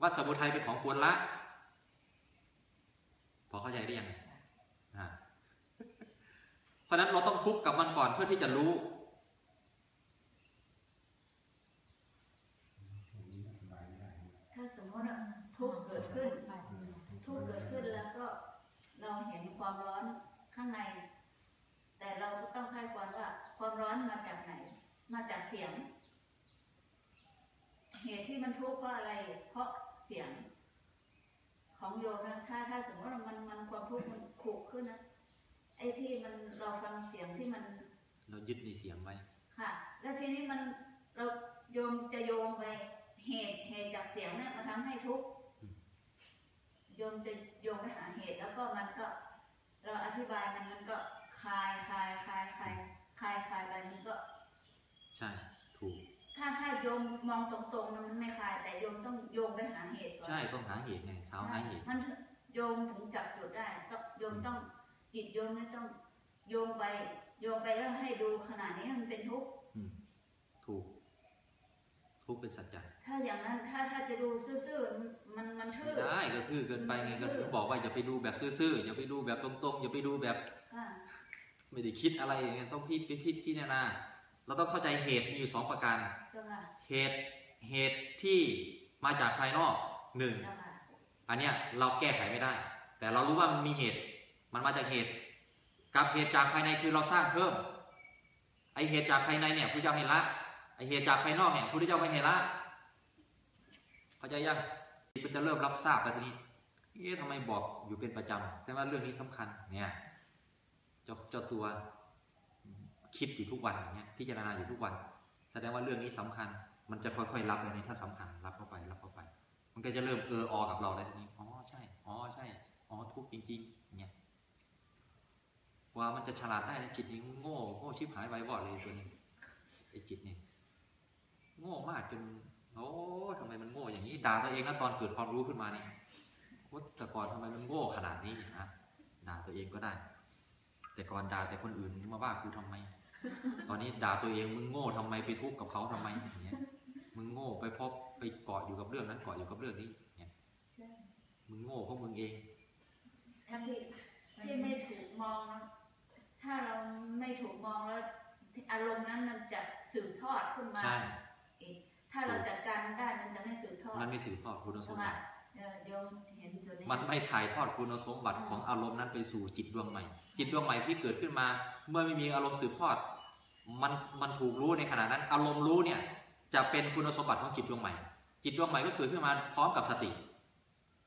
ว่าสมุทัยเป็นของควรละ พอเข้าใจได้ยังอ่าเพราะฉะนั้นเราต้องทุกข์กับมันก่อนเพื่อที่จะรู้ ตรงนี้อธิบายไม่ได้นะ ถ้าสมมติว่าทุกข์เกิดขึ้น ทุกข์เกิดขึ้นแล้วก็เราเห็นความร้อน ข้างใน แต่เราก็ต้องค่ายความว่า ความร้อนมาจากไหน มาจากเสียง เหตุที่มันทุกข์เพราะอะไร เพราะเสียง ของโยมนะถ้าถ้าสมมติว่ามันมันความทุกข์มันขุกขึ้นนะไอ้ที่มันเราฟังเสียงที่มัน เรายึดในเสียงไว้ค่ะ แล้วทีนี้มันเราโยมจะโยงไปเหตุเหตุจากเสียงเนี่ยมาทำให้ทุกข์อืมโยมจะโยงไปหาเหตุแล้วก็มันก็ เราอธิบายมันมันก็คลายคลายคลายคลายคลายคลายไปมันก็ ใช่ถูก ถ้าถ้าโยมมองตรงๆนะมันไม่คลาย แต่โยมต้องโยงไปหาเหตุก่อนใช่ต้องหาเหตุไงเท้าหาเหตุมันโยมถึงจับจุดได้ก็โยมต้องจิตโยมไม่ต้องโยงไปโยงไปแล้วให้ดูขนาดนี้มันเป็นทุกข์อืมถูกทุกข์เป็นสัจจะถ้าอย่างนั้นถ้าถ้าจะดูซื่อๆ มันมันทื่อได้ก็ทื่อเกินไปไงก็ถึงบอกว่าอย่าไปดูแบบซื่อๆอย่าไปดูแบบตรงๆอย่าไปดูแบบค่ะไม่ได้คิดอะไรอย่างเงี้ยต้องพิพิพิพิจารณาเราต้องเข้าใจเหตุมีอยู่สองประการเจ้าค่ะเหตุเหตุที่มาจากภายนอกหนึ่งเจ้าค่ะอันเนี้ยเราแก้ไขไม่ได้ แต่เรารู้ว่ามันมีเหตุ มันมาจากเหตุ กับเหตุจากภายในคือเราสร้างเพิ่มไอเหตุจากภายในเนี่ยพระเจ้าเห็นละไอเหตุจากภายนอกเนี่ยพระเจ้าไม่เห็นละเข้าใจยัง มันจะเริ่มรับทราบแล้วทีนี้เอ๊ะทำไมบอกอยู่เป็นประจำแต่ว่าเรื่องนี้สำคัญเนี่ยเจ้าเจ้าตัวคิดอยู่ทุกวันอย่างเงี้ยพิจารณาอยู่ทุกวัน แสดงว่าเรื่องนี้สำคัญ มันจะค่อยๆรับเลยนี่ถ้าสำคัญรับเข้าไปรับเข้าไป มันก็จะเริ่มเอออกับเราแล้วทีนี้อ๋อใช่อ๋อใช่อ๋อทุกจริงๆเนี่ยว่ามันจะฉลาดได้นะจิตนี้โง่โง่ชิบหายไปบอดเลยตัวนี้ไอ้จิตนี่โง่มากจน โอ้ทำไมมันโง่อย่างนี้ด่าตัวเองนะตอนเกิดความรู้ขึ้นมาเนี่ยโอ้แต่ก่อนทำไมมันโง่ขนาดนี้นะด่าตัวเองก็ได้ แต่ก่อนด่าแต่คนอื่นมาว่ากูทำไม ตอนนี้ด่าตัวเองมึงโง่ทำไมไปทุกข์กับเขาทำไมอย่างเงี้ยมึงโง่ไปเพราะไปเกาะอยู่กับเรื่องนั้นเกาะอยู่กับเรื่องนี้เนี่ยมึงโง่เพราะมึงเองถ้าที่ที่ไม่ถูกมองนะถ้าเราไม่ถูกมองแล้ว อารมณ์นั้นมันจะสืบทอดขึ้นมาใช่เอง ถ้าเราจัดการมันได้มันจะไม่สืบทอดมันไม่สืบทอดคุณสใช่มไหมบัติเออโยมเห็นจุดนี้มันไม่ถ่ายทอดคุณสมบัติของอารมณ์นั้นไปสู่จิตดวงใหม่ จิตดวงใหม่ที่เกิดขึ้นมา เมื่อไม่มีอารมณ์สืบทอด มันมันถูกรู้ในขณะนั้น อารมณ์รู้เนี่ยจะเป็นคุณสมบัติของจิตดวงใหม่ จิตดวงใหม่ก็เกิดขึ้นมาพร้อมกับสติ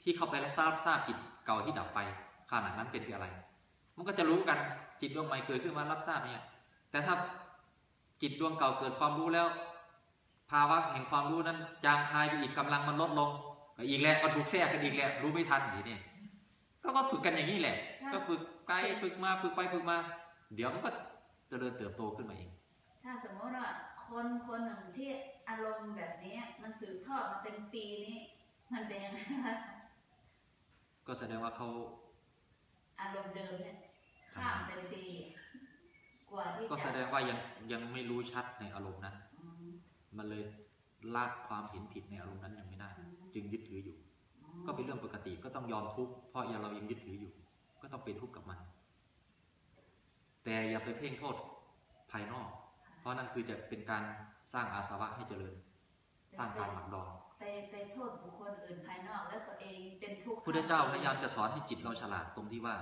ที่เข้าไปแล้วทราบทราบจิตเก่าที่ดับไปขณะนั้นเป็นคืออะไร มันก็จะรู้กันจิตดวงใหม่เกิดขึ้นมารับทราบเนี่ย แต่ถ้าจิตดวงเก่าเกิดความรู้แล้ว ภาวะแห่งความรู้นั้นจางคายไปอีกกำลังมันลดลงก็อีกแล้วก็ถูกแทรกกันอีกแล้วรู้ไม่ทันอย่างนี้ก็ก็ฝึกกันอย่างนี้แหละ ก็ฝึกไปฝึกมาฝึกไปฝึกมา เดี๋ยวมันก็เจริญเติบโตขึ้นมาเอง ถ้าสมมติว่าคนคนหนึ่งที่อารมณ์แบบนี้มันสืบทอดมาเป็นปีนี้มันเป็นยังไงคะก็แสดงว่าเขาอารมณ์เดิมเนี่ยข้ามเป็นปีกว่าที่ก็จะแสดงว่ายังยังไม่รู้ชัดในอารมณ์นั้นอื มมันเลยละความเห็นผิดในอารมณ์นั้นยังไม่ได้ จึงยึดถืออยู่อืมก็เป็นเรื่องปกติก็ต้องยอมทุกข์เพราะเรายังยึดถืออยู่ ก็ต้องเป็นทุกข์กับมัน แต่อย่าไปเพ่งโทษภายนอก เพราะนั่นคือจะเป็นการสร้างอาสวะให้เจริญ สร้างการหมักดองไปไปโทษบุคคลอื่นภายนอกแล้วตัวเองเป็นทุกข์พุทธเจ้าพยายามจะสอนให้จิตเราฉลาดตรงที่ว่า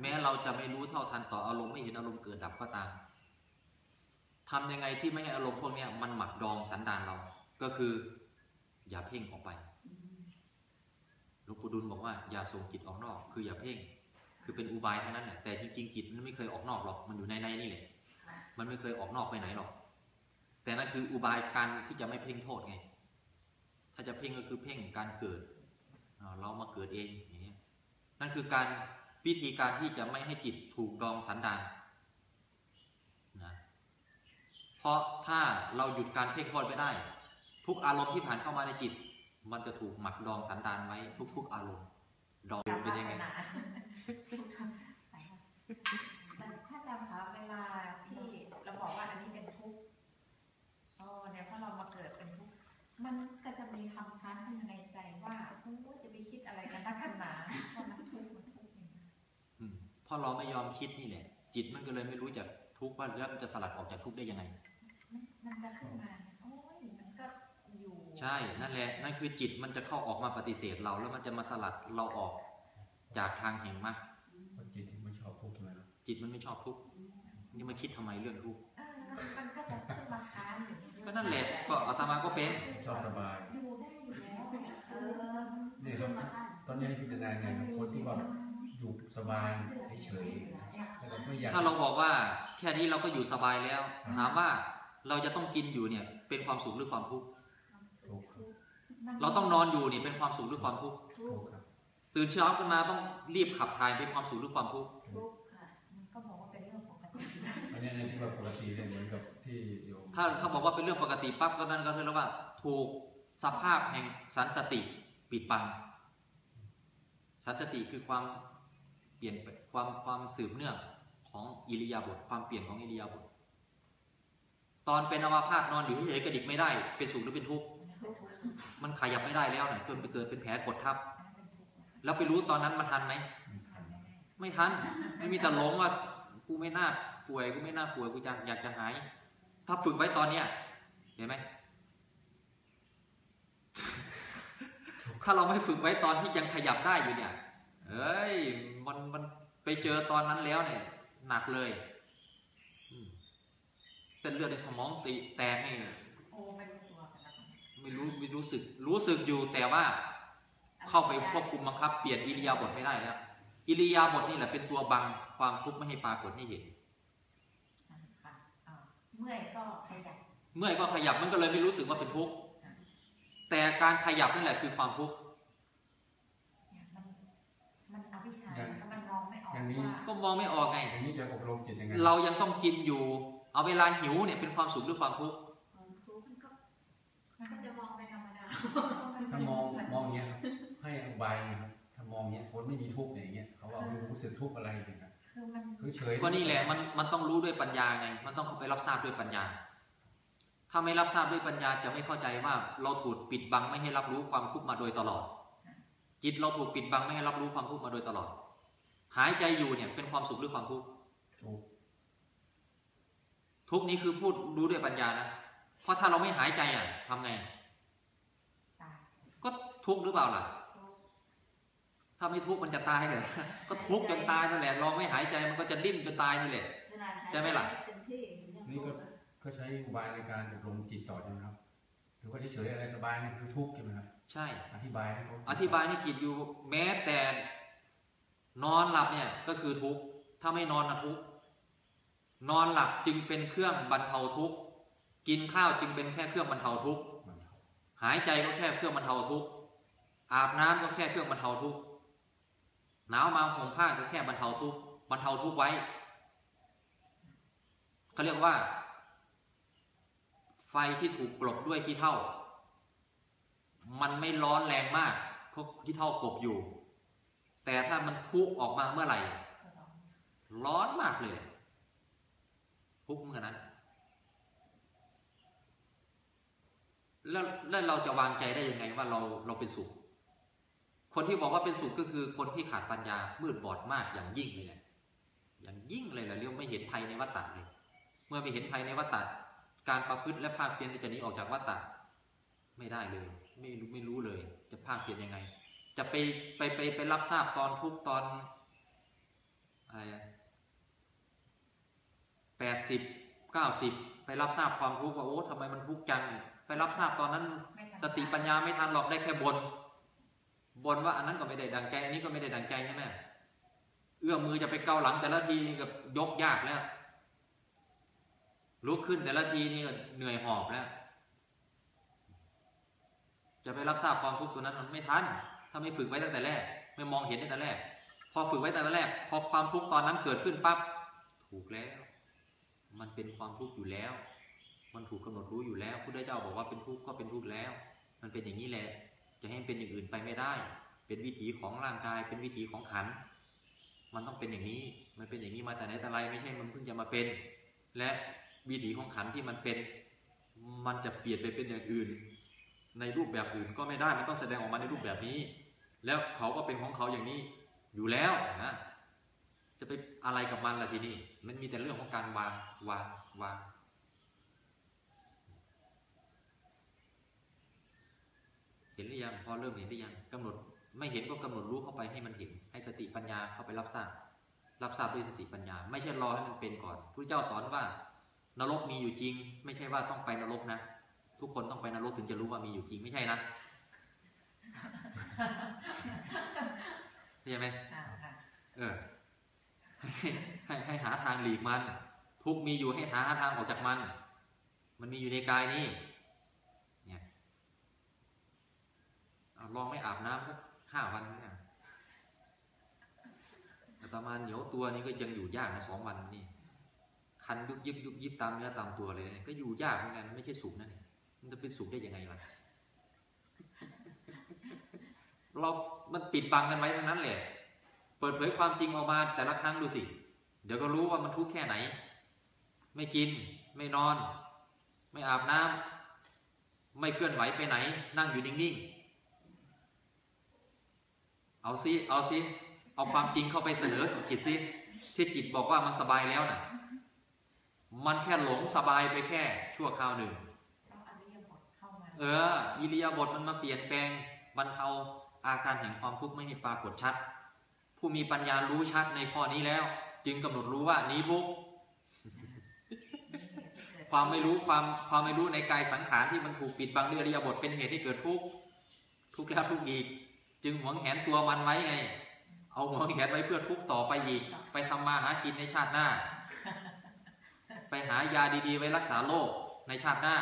แม้เราจะไม่รู้เท่าทันต่ออารมณ์ไม่เห็นอารมณ์เกิดดับก็ตาม ทำยังไงที่ไม่ให้อารมณ์พวกนี้มันหมักดองสันดานเรา ก็คือ อย่าเพ่งออกไปหลวงปู่ดุลบอกว่าอย่าส่งจิตออกนอก คืออย่าเพ่ง คือเป็นอุบายเท่านั้นแหละแต่จริงๆจิตมันไม่เคยออกนอกหรอกมันอยู่ในในนี่แหละมันไม่เคยออกนอกไปไหนหรอก แต่นั่นคืออุบายการที่จะไม่เพ่งโทษไง ถ้าจะเพ่งก็คือเพ่งการเกิดเรามาเกิดเองอย่างนี้นั่นคือการวิธีการที่จะไม่ให้จิตถูกดองสันดานนะ เพราะถ้าเราหยุดการเพ่งโทษไม่ได้ ทุกอารมณ์ที่ผ่านเข้ามาในจิต มันจะถูกหมักดองสันดานไว้ทุก ๆ อารมณ์ดองเป็นยังไงแต่ถ้าจำคะเวลาที่เราบอกว่าอันนี้เป็นทุกข์โอ้เนี่ยพอเรามาเกิดเป็นทุกข์มันก็จะมีคำค้านขึ้นในใจว่าโอ้จะไปคิดอะไรกันนักกันหนาเพราะมันทุกข์มันทุกข์อย่างนี้อืมเพราะเราไม่ยอมคิดนี่แหละจิตมันก็เลยไม่รู้จักทุกข์ว่าแล้วมันจะสลัดออกจากทุกข์ได้ยังไง มันจะขึ้นมาโอ้ยมันก็อยู่ ใช่ นั่นแหละ นั่นคือจิตมันจะเข้าออกมาปฏิเสธเรา แล้วมันจะมาสลัดเราออกจากทางแห่งมรรคเพราะจิตไม่ชอบทุกข์ใช่ไหมครับจิตมันไม่ชอบทุกข์นี่มาคิดทำไมเรื่องทุกข์เออมันก็จะขึ้นมาค้านอยู่ก็นั่นแหละ ก็อาตมาก็เป็นชอบสบายอยู่ได้อยู่แล้วเออนี่ครับตอนนี้ให้พิจารณาไงครับคนที่ว่าอยู่สบายเฉยๆแล้วก็ไม่อยากถ้าเราบอกว่าแค่นี้เราก็อยู่สบายแล้วถามว่า เราจะต้องกินอยู่เนี่ย เป็นความสุขหรือความทุกข์ทุกข์ครับเราต้องนอนอยู่นี่เป็นความสุขหรือความทุกข์ทุกข์ครับตื่นเช้าขึ้นมาต้องรีบขับถ่ายเป็นความสุขหรือความทุกข์ทุกข์ค่ะมันก็บอกว่าเป็นเรื่องปกติอันนี้ในที่ว่าปกติเนี่ยเหมือนกับที่โยมถ้าเขาบอกว่าเป็นเรื่องปกติปั๊บก็นั่นก็คือแล้วว่า ถูกสภาพแห่งสันตติปิดบัง สันตติคือความเปลี่ยนไปความความสืบเนื่องของอิริยาบถความเปลี่ยนของอิริยาบถ ตอนเป็นอวาพาสนอนอยู่เฉยๆกระดิกไม่ได้ เป็นสุขหรือเป็นทุกข์มันขยับไม่ได้แล้วเนี่ยจนไปเกิดเป็นแผลกดทับ แล้วไปรู้ตอนนั้นมันทันไหมไม่ทัน ไม่มีแต่หลงว่ากูไม่น่าป่วยกูไม่น่าป่วยกูจะอยากจะหาย ถ้าฝึกไว้ตอนเนี้ยเห็นไหมถ้าเราไม่ฝึกไว้ตอนที่ยังขยับได้อยู่เนี่ย เอ้ย มันมันไปเจอตอนนั้นแล้วเนี่ย หนักเลย เส้นเลือดในสมองตีแตกนี่โอ้ไม่รู้ตัวกันแล้วไม่รู้ไม่รู้สึก รู้สึกอยู่แต่ว่าเข้าไปควบคุมบังคับ เปลี่ยนอิริยาบถไม่ได้แล้วอิริยาบถนี่แหละเป็นตัวบังความทุกข์ไม่ให้ปรากฏให้เห็นค่ะอ่าเมื่อยก็ขยับเมื่อยก็ขยับมันก็เลยไม่รู้สึกว่าเป็นทุกข์แต่การขยับนี่แหละคือความทุกข์เนี่ยมันมันอวิชชามันมองไม่ออกว่าก็มองไม่ออกไงอย่างนี้จะอบรมจิตยังไงเรายังต้องกินอยู่ เอาเวลาหิวเนี่ยเป็นความสุขหรือความทุกข์ความทุกข์มันก็มันก็ก็จะจะมองไปธรรมดาถ้ามองมองอย่างเงี้ยครับให้อุบายนะครับถ้ามองอย่างเงี้ยคนไม่มีทุกข์อย่างเงี้ยเขาว่าไม่รู้สึกทุกข์อะไรเลยนะคือมันคือเฉยก็นี่แหละมันมันต้องรู้ด้วยปัญญาไง มันต้องไปรับทราบด้วยปัญญา ถ้าไม่รับทราบด้วยปัญญาจะไม่เข้าใจว่าเราถูกปิดบังไม่ให้รับรู้ความทุกข์มาโดยตลอด จิตเราถูกปิดบังไม่ให้รับรู้ความทุกข์มาโดยตลอด หายใจอยู่เนี่ยเป็นความสุขหรือความทุกข์ ทุกข์ทุกข์นี้คือพูดรู้ด้วยปัญญานะ เพราะถ้าเราไม่หายใจอะทำไงตายก็ทุกข์หรือเปล่าล่ะ ถ้าไม่ทุกข์มันจะตายเลยก็ทุกข์จนตายนั่นแหละ เราไม่หายใจมันก็จะดิ้นจนตายนี่แหละขนาดหายใช่ไหมล่ะเต็มที่ยังนี่ทุก็กข์อะก็ใช้อุบายในการอบรมจิตต่อใช่ไหมครับหรือว่าเฉยๆอะไรสบายนี่คือทุกข์ใช่ไหมครับ ใช่ อธิบายให้เขาอธิบายให้จิตอยู่แม้แต่นอนหลับเนี่ยก็คือทุกข์ ถ้าไม่นอนนะทุกข์ นอนหลับจึงเป็นเครื่องบรรเทาทุกข์กินข้าวจึงเป็นแค่เครื่องบรรเทาทุกข์หายใจก็แค่เครื่องบรรเทาทุกข์อาบน้ำก็แค่เครื่องบรรเทาทุกข์หนาวมาห่มผ้าก็แค่บรรเทาทุกข์บรรเทาทุกข์ไว้เขาเรียกว่า ไฟที่ถูกกลบด้วยขี้เท่า มันไม่ร้อนแรงมากเพราะขี้เท่ากลบอยู่ แต่ถ้ามันพุออกมาเมื่อไหร่ ร้อนมากเลย พุกเหมือนกันนะแล้วแล้วเราจะวางใจได้ยังไงว่าเราเราเป็นสุข คนที่บอกว่าเป็นสุขก็คือคนที่ขาดปัญญามืดบอดมากอย่างยิ่งเลยแหละอย่างยิ่งเลยแหละเรียกว่าไม่เห็นภัยในวัฏฏะเลย เมื่อไม่เห็นภัยในวัฏฏะการประพฤติและภาคเพียรจะหนีออกจากวัฏฏะไม่ได้เลย ไม่รู้ไม่รู้เลย จะภาคเพียรยังไง จะไปไปไปไปรับทราบตอนทุกตอนอะไร แปดสิบเก้าสิบไปรับทราบความทุกข์ว่าโอ้ทำไมมันทุกข์จัง ไปรับทราบตอนนั้นไม่ทันสติปัญญาไม่ทันหรอกได้แค่บนบนว่าอันนั้นก็ไม่ได้ดังใจอันนี้ก็ไม่ได้ดังใจใช่ไหมเอื้อมมือจะไปเกาหลังแต่ละทีนี่ก็ยกยากแล้วลุกขึ้นแต่ละทีนี่ก็เหนื่อยหอบแล้ว จะไปรับทราบความทุกข์ตัวนั้นมันไม่ทัน ถ้าไม่ฝึกไว้ตั้งแต่แรก ไม่มองเห็นตั้งแต่แรก พอฝึกไว้ตั้งแต่แรก พอความทุกข์ตอนนั้นเกิดขึ้นปั๊บถูกแล้ว มันเป็นความทุกข์อยู่แล้ว มันถูกกำหนดรู้อยู่แล้วพุทธเจ้าบอกว่าเป็นทุกข์ก็เป็นทุกข์แล้ว มันเป็นอย่างนี้แหละ จะให้เป็นอย่างอื่นไปไม่ได้ เป็นวิถีของร่างกาย เป็นวิถีของขัน มันต้องเป็นอย่างนี้ มันเป็นอย่างนี้มาแต่ไหนแต่ไรไม่ใช่มันเพิ่งจะมาเป็น และวิถีของขันที่มันเป็น มันจะเปลี่ยนไปเป็นอย่างอื่น ในรูปแบบอื่นก็ไม่ได้ มันต้องแสดงออกมาในรูปแบบนี้ แล้วเขาก็เป็นของเขาอย่างนี้อยู่แล้วนะ จะไปอะไรกับมันล่ะทีนี้มันมีแต่เรื่องของการวางวางวางเห็นหรือยังพอเริ่มเห็นหรือยังกำหนด ไม่เห็นก็กำหนดรู้เข้าไปให้มันเห็น ให้สติปัญญาเข้าไปรับทราบรับทราบด้วยสติปัญญา ไม่ใช่รอให้มันเป็นก่อนพระเจ้าสอนว่านรกมีอยู่จริง ไม่ใช่ว่าต้องไปนรกนะทุกคนต้องไปนรกถึงจะรู้ว่ามีอยู่จริงไม่ใช่นะใช่ไหมอ่าค่ะเออ ให้ให้ให้หาทางหลีกมัน ทุกมีอยู่ให้หาทางออกจากมัน มันมีอยู่ในกายนี่เนี่ยอลองไม่อาบน้ำสักห้าวันเนี่ยอาตมาเหนียวตัวนี้ก็ยังอยู่ยากนะสองวันนี่คันยุบยิบยุบยิบตามเนื้อตามตัวเลย ก็อยู่ยากเหมือนกันไม่ใช่สุขนั่นเองมันจะเป็นสุขได้ยังไงล่ะเรา มันปิดบังกันไว้ทั้งนั้นแหละ เปิดเผยความจริงออกมาแต่ละครั้งดูสิ เดี๋ยวก็รู้ว่ามันทุกข์แค่ไหน ไม่กิน ไม่นอน ไม่อาบน้ำไม่เคลื่อนไหวไปไหน นั่งอยู่นิ่งๆ เอาซิเอาซิเอาความจริงเข้าไปเสนอกับจิตซิที่จิตบอกว่ามันสบายแล้วน่ะ มันแค่หลงสบายไปแค่ชั่วคราวหนึ่งต้ออริยบทเข้ามาเอออิริยาบถมันมาเปลี่ยนแปลงบรรเทาอาการแห่งความทุกข์ไม่ให้ปรากฏชัด ผู้มีปัญญารู้ชัดในข้อนี้แล้ว จึงกำหนดรู้ว่านี้ทุกความไม่รู้ความความไม่รู้ในกายสังขารที่มันถูกปิดบังด้วยอริยบถเป็นเหตุให้เกิดทุกข์ทุกข์แล้วทุกข์อีก จึงหวงแหนตัวมันไว้ไง เอาหวงแหนไว้เพื่อทุกข์ต่อไปอีก ไปทำมาหากินในชาติหน้า ไปหายาดีๆ ไว้รักษาโรคในชาติหน้า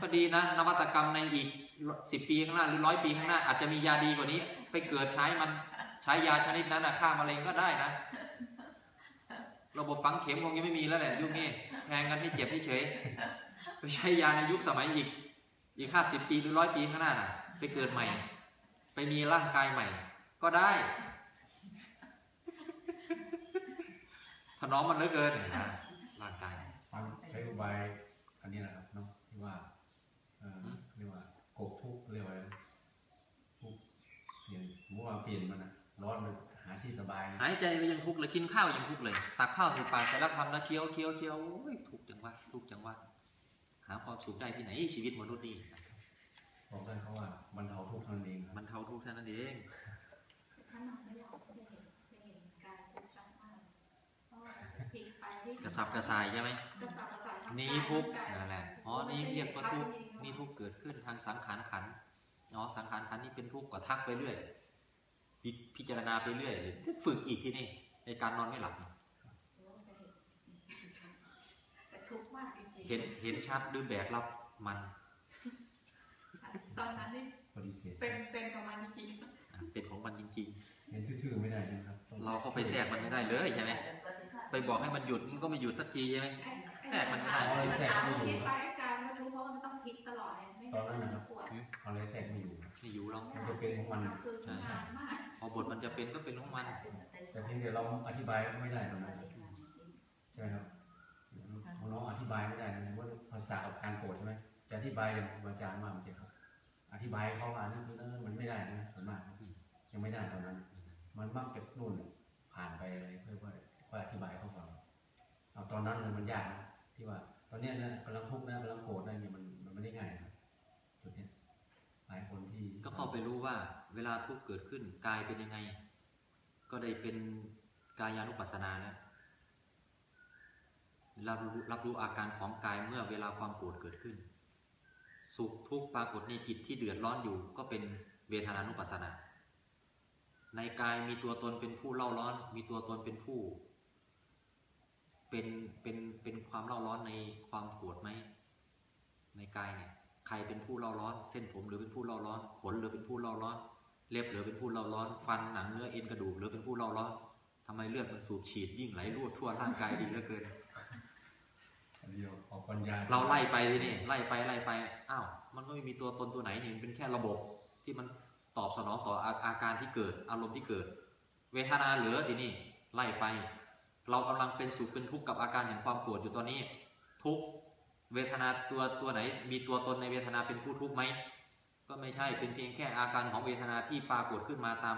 ก็ดีนะนวัตกรรมในอีกสิบปีข้างหน้าหรือร้อยปีข้างหน้าอาจจะมียาดีกว่านี้ ไปเกิดใช้มัน ใช้ยาชนิดนั้นนะฆ่ามะเร็งก็ได้นะ ระบบฝังเข็มคงยังไม่มีแล้วแหละยุคนี้แทงกันให้เจ็บให้เฉยไปใช้ยาในยุคสมัยอีกอีกห้าสิบปีหรือร้อยปีข้างหน้าน่ะไปเกิดใหม่ ไปมีร่างกายใหม่ ก็ได้ถนอมมันเหลือเกินนะร่างกายฟังใช้อุบายอันนี้นะครับเนาะที่ว่าเรียกว่าโกบทุกเรียกว่าทุกเปลี่ยนมมติว่าเปลี่ยนมันนะ ร้อนมันหาที่สบายนะหายใจก็ยังทุกข์เลยกินข้าวยังทุกข์เลยตักข้าวใส่ปากแต่ละคำแล้วเคี้ยวเคี้ยวเคี้ยวโอ้ยทุกข์จังวะทุกข์จังวะหาความสุขได้ที่ไหนชีวิตมนุษย์นี่บอกได้เขาว่าบรรเทาทุกข์เท่านั้นเองครับมันเท่าทุกข์เท่านั้นเองถ้านอนไม่หลับก็จะเห็นจะเห็นกายทุกข์ชัดมากเพราะว่าพลิกไปที่กระสับกระส่ายใช่ไหมกระสับกระส่ายทั้งนี่กายทุกข์ทั้งกายนั่นแหละอ๋อนี่เรียกว่าทุกข์นี่ทุกข์เกิดขึ้นทางสังขารขันธ์อ๋อสังขารขันธ์นี่เป็นทุกข์กว่าทักไปเรื่อย พิพิจารณาไปเรื่อยฝึกอีกที่นี่ในการนอนไม่หลับนี่แต่ทุกข์มากจริงๆเห็นเห็นชัดด้วยแบกรับมัน ตอนนั้นนี่ปฏิเสธเป็นเป็นประมาณจริงอะเป็นของมันจริงเห็นชื่อๆไม่ได้นะครับต้องๆเราเข้าไปแทรกมันไม่ได้เลยใช่ไหมไปบอกให้มันหยุดมันก็ไม่หยุดสักทีใช่ไหมๆแทรกมันไม่ได้มันถามว่าคิดไปกายมันรู้เพราะว่ามันต้องพลิกตลอดเลยไม่งั้นมันจะปวดเอาอะไรแทรกไม่อยู่ครับไม่อยู่หรอกมันจะเป็นของมันคือนานมากพอ บทมันจะเป็นก็เป็นของมัน แต่เพียงแต่เราอธิบายไม่ได้ตรงนั้นใช่ไหมครับของน้องอธิบายไม่ได้นะว่าภาษากับการโกรธใช่ไหมจะอธิบายอย่างอาจารย์ว่ามันจะครับ อธิบายเขาว่านั่นคือนั่นมันไม่ได้นะส่วนมากยังไม่ได้ตอนนั้น มันมักจะนู่นผ่านไปอะไรเพื่อว่าว่าอธิบายให้เขาฟังเอาตอนนั้นเลยมันยากนะที่ว่า ตอนนี้นะกำลังทุกข์นะกำลังโกรธนะเนี่ยมันมันไม่ได้ง่ายนะจุดนี้ หลายคนที่ก็เข้าไปรู้ว่าเวลาทุกข์เกิดขึ้นกายเป็นยังไง ก็ได้เป็นกายานุปัสสนาแล้วรับรู้รับรู้อาการของกายเมื่อเวลาความโกรธเกิดขึ้น สุขทุกข์ปรากฏในจิตที่เดือดร้อนอยู่ ก็เป็นเวทนานุปัสสนา ในกายมีตัวตนเป็นผู้เล่าร้อน มีตัวตนเป็นผู้ เป็นเป็นเป็นความเล่าร้อนในความโกรธไหมในกายเนี่ย ใครเป็นผู้เล่าร้อน เส้นผมหรือเป็นผู้เล่าร้อนขนหรือเป็นผู้เล่าร้อน เล็บหรือเป็นผู้เล่าร้อน ฟันหนังเนื้อเอ็นกระดูกหรือเป็นผู้เล่าร้อนทำไมเลือดมันสูบฉีดยิ่งไหลรวดทั่วร่างกายดีเหลือเกินอันนี้ออกปัญญาเราไล่ไปทีนี่ไล่ไปไล่ไปอ้าวมันก็ไม่มีตัวตนตัวไหนนี่มันเป็นแค่ระบบที่มันตอบสนองต่ออาอาการที่เกิดอารมณ์ที่เกิด เวทนาเหลือทีนี่ไล่ไป เรากำลังเป็นสุขเป็นทุกข์กับอาการแห่งความโกรธอยู่ตอนนี้ ทุกข์ เวทนาตัวตัวไหน มีตัวตนในเวทนาเป็นผู้ทุกข์ไหมก็ไม่ใช่เป็นเพียงแค่อาการของเวทนาที่ปรากฏขึ้นมาตาม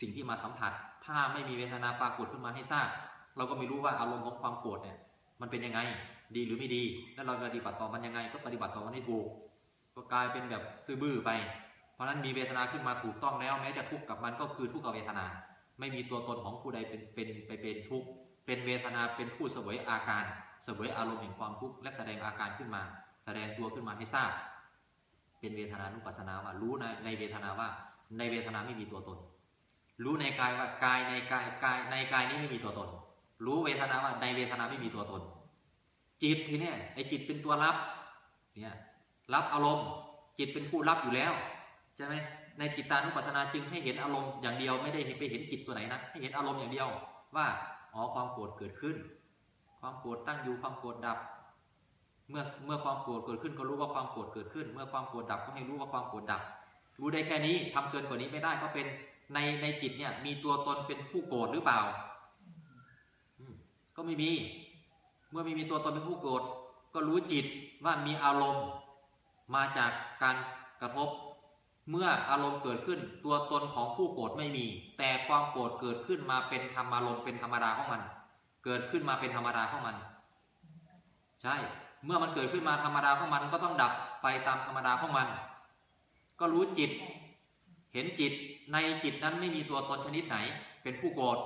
สิ่งที่มาสัมผัส ถ้าไม่มีเวทนาปรากฏขึ้นมาให้ทราบเราก็ไม่รู้ว่าอารมณ์ของความโกรธเนี่ยมันเป็นยังไง ดีหรือไม่ดี แล้วเราปฏิบัติต่อมันยังไง ก็ปฏิบัติต่อมันให้ถูกก็กลายเป็นแบบซื่อบื้อไป เพราะนั้นมีเวทนาขึ้นมาถูกต้องแล้วแม้จะทุกข์กับมันก็คือทุกข์กับเวทนา ไม่มีตัวตนของผู้ใดเป็นเป็นไปเป็นทุกข์เป็นเวทนาเป็นผู้เสวยอาการ เสวยอารมณ์แห่งความทุกข์และแสดงอาการขึ้นมา แสดงตัวขึ้นมาให้ทราบ เป็นเวทนานุปัสสนาว่ารู้ในในเวทนาว่า ในเวทนาไม่มีตัวตน รู้ในกายว่ากายในกายกายในกายนี้ไม่มีตัวตน รู้เวทนาว่าในเวทนาไม่มีตัวตน จิตทีเนี้ยไอจิตเป็นตัวรับเนี่ยรับอารมณ์จิตเป็นผู้รับอยู่แล้วใช่ไหมในจิตตานุปัสสนาจึงให้เห็นอารมณ์อย่างเดียวไม่ได้ไปเห็นจิตตัวไหนนะให้เห็นอารมณ์อย่างเดียวว่าอ๋อความโกรธเกิดขึ้น ความโกรธตั้งอยู่ความโกรธดับ เมื่อเมื่อความโกรธเกิดขึ้นก็รู้ว่าความโกรธเกิดขึ้น เมื่อความโกรธดับก็ให้รู้ว่าความโกรธดับ รู้ได้แค่นี้ทำเกินกว่านี้ไม่ได้ก็เป็นในในจิตเนี่ย มีตัวตนเป็นผู้โกรธหรือเปล่าก็ไม่มี เมื่อไม่มีตัวตนเป็นผู้โกรธก็รู้จิตว่ามีอารมณ์มาจากการกระทบ เมื่ออารมณ์เกิดขึ้น ตัวตนของผู้โกรธไม่มี แต่ความโกรธเกิดขึ้นมาเป็นธรรมารมณ์เป็นธรรมดาของมัน เกิดขึ้นมาเป็นธรรมดาของมัน ใช่ เมื่อมันเกิดขึ้นมาธรรมดาของมันก็ต้องดับไปตามธรรมดาของมัน ก็รู้จิต เห็นจิตในจิตนั้นไม่มีตัวตนชนิดไหน เป็นผู้โกรธ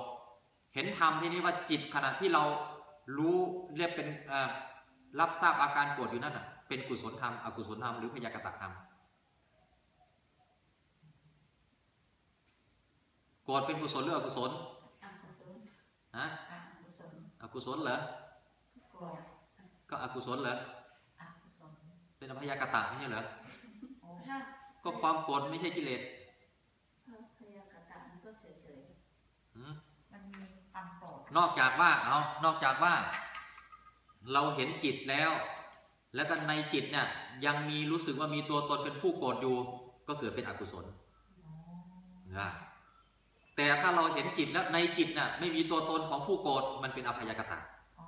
เห็นธรรมที่นี้ว่าจิตขณะที่เรารู้เรียกเป็นเอ่อรับทราบอาการโกรธอยู่นั่นน่ะเป็นกุศลธรรมอกุศลธรรมหรือพยากตธรรมโกรธเป็นกุศลหรืออกุศลอกุศลฮะอ กุศลอกุศลเหรอก็อกุศลเหรอเป็นอพยากตะไม่ใช่เหรอก็ความโกรธไม่ใช่กิเลสพยากตะมันก็เฉยหืมมันมีความโกรธนอกจากว่าเอานอกจากว่า เราเห็นจิตแล้ว แล้วก็ในจิตเนี่ยยังมีรู้สึกว่ามีตัวตนเป็นผู้โกรธอยู่ ก็เกิดเป็นอกุศลนะ แต่ถ้าเราเห็นจิตแล้วในจิตน่ะ ไม่มีตัวตนของผู้โกรธมันเป็นอภัยกตะอ๋อ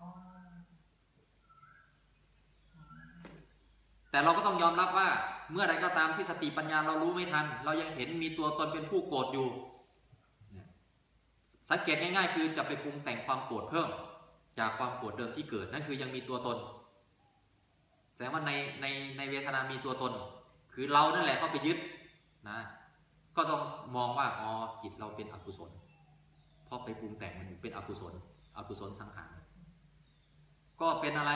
แต่เราก็ต้องยอมรับว่า เมื่อใดก็ตามที่สติปัญญาเรารู้ไม่ทัน เรายังเห็นมีตัวตนเป็นผู้โกรธอยู่เนี่ยสังเกตง่ายๆ คือจะไปปรุงแต่งความโกรธเพิ่ม จากความโกรธเดิมที่เกิดนั่นคือยังมีตัวตนแต่ว่าในในในเวทนามีตัวตน คือเรานั่นแหละเข้าไปยึดนะ ก็ต้องมองว่าอ๋อจิตเราเป็นอกุศลเพราะไปปรุงแต่งมันเป็นอกุศล อกุศลสังขารก็เป็นอะไร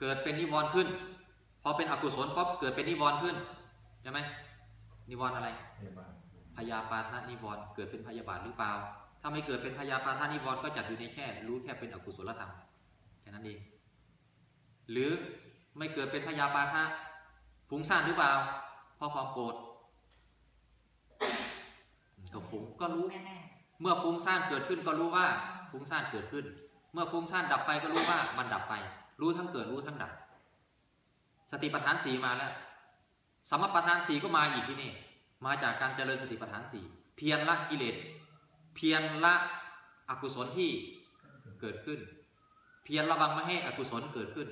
เกิดเป็นนิวรณ์ขึ้นพอเป็นอกุศลป๊บเกิดเป็นนิวรณ์ขึ้นใช่ไหมนิวรณ์อะไรพยาบาลพยาปาทานิวรณ์เกิดเป็นพยาบาทหรือเปล่า ถ้าไม่เกิดเป็นพยาปาทานิวรณ์ก็จัดอยู่ในแค่ รู้แค่เป็นอกุศลธรรมแค่นั้นเองหรือไม่เกิดเป็นพยาปาทะฟุ้งซ่านหรือเปล่าเพราะความโกรธ ก็ฟุ้งก็รู้แน่เมื่อฟุ้งซ่านเกิดขึ้นก็รู้ว่าฟุ้งซ่านเกิดขึ้น เมื่อฟุ้งซ่านดับไปก็รู้ว่ามันดับไป รู้ทั้งเกิดรู้ทั้งดับ สติปัฏฐานสีมาแล้วสมปัฏฐานสีก็มาอีกที่นี่ มาจากการเจริญสติปัฏฐานสี่เพียรละกิเลสเพียรละอกุศลที่เกิดขึ้น เพียรระวังไม่ให้อกุศลเกิดขึ้น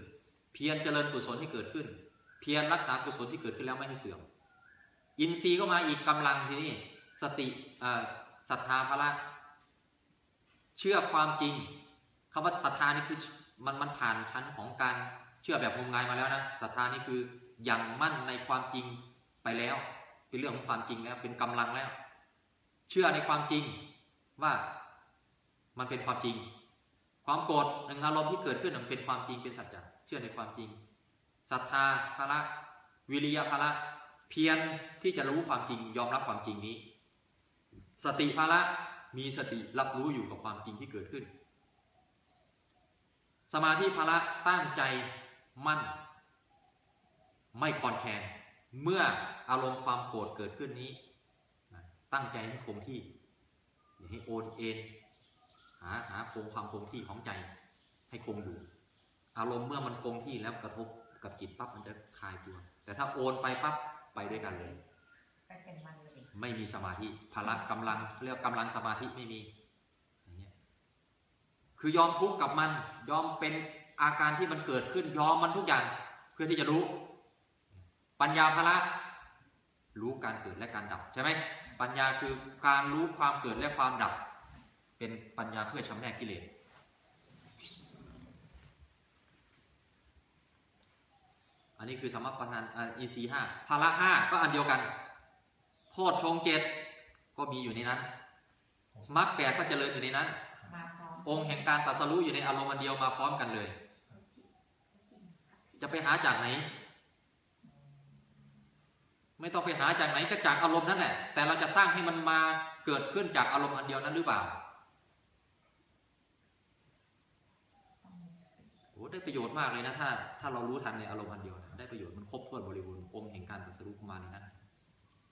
เพียรเจริญกุศลให้เกิดขึ้น เพียรรักษากุศลที่เกิดขึ้นแล้วไม่ให้เสื่อม อินทรีย์ก็มาอีกกำลังทีนี่สติศรัทธาพละเชื่อความจริงคำว่าศรัทธานี่คือมันมันผ่านชั้นของการเชื่อแบบงมงายมาแล้วนะศรัทธานี่คือยังมั่นในความจริงไปแล้ว เป็นเรื่องของความจริงแล้วเป็นกำลังแล้ว เชื่อในความจริงว่ามันเป็นความจริง ความโกรธหนึ่งอารมณ์ที่เกิดขึ้นมันเป็นความจริงเป็นสัจจะเชื่อในความจริงศรัทธาพละวิริยะพละ เพียรที่จะรู้ความจริงยอมรับความจริงนี้ สติพละมีสติรับรู้อยู่กับความจริงที่เกิดขึ้น สมาธิพละตั้งใจมั่น ไม่คลอนแคลนเมื่ออารมณ์ความโกรธเกิดขึ้นนี้ ตั้งใจให้คงที่อย่าให้โอนเอ็นหาหาคงความคงที่ของใจให้คงอยู่ อารมณ์เมื่อมันคงที่แล้วกระทบกับจิตปั๊บมันจะคลายตัว แต่ถ้าโอนไปปั๊บ ไปด้วยกันเลยไปเป็นมันเลยไม่มีสมาธิพละกำลังเรียกกำลังสมาธิไม่มีอย่างเงี้ยคือยอมทุกข์กับมันยอมเป็นอาการที่มันเกิดขึ้นยอมมันทุกอย่างเพื่อที่จะรู้ ปัญญาพละรู้การเกิดและการดับใช่ไหมปัญญาคือการรู้ความเกิดและความดับ เป็นปัญญาเพื่อชำแนกกิเลส อันนี้คือสมมติประธานอ่าอินทรีย์ห้าพละห้าก็อันเดียวกัน โพชฌงค์เจ็ดก็มีอยู่ในนั้นมรรคแปดก็เจริญอยู่ในนั้นมาพร้อมองค์แห่งการตรัสรู้อยู่ในอารมณ์อันเดียวมาพร้อมกันเลย จะไปหาจากไหน ไม่ต้องไปหาจากไหนก็จากอารมณ์นั่นแหละ แต่เราจะสร้างให้มันมาเกิดขึ้นจากอารมณ์อันเดียวนั้นหรือเปล่าโอ้ได้ประโยชน์มากเลยนะถ้า ถ้าเรารู้ทันในอารมณ์อันเดียวนะ ได้ประโยชน์มันครบถ้วนบริบูรณ์องค์แห่งการตรัสรู้ของมาในนั้น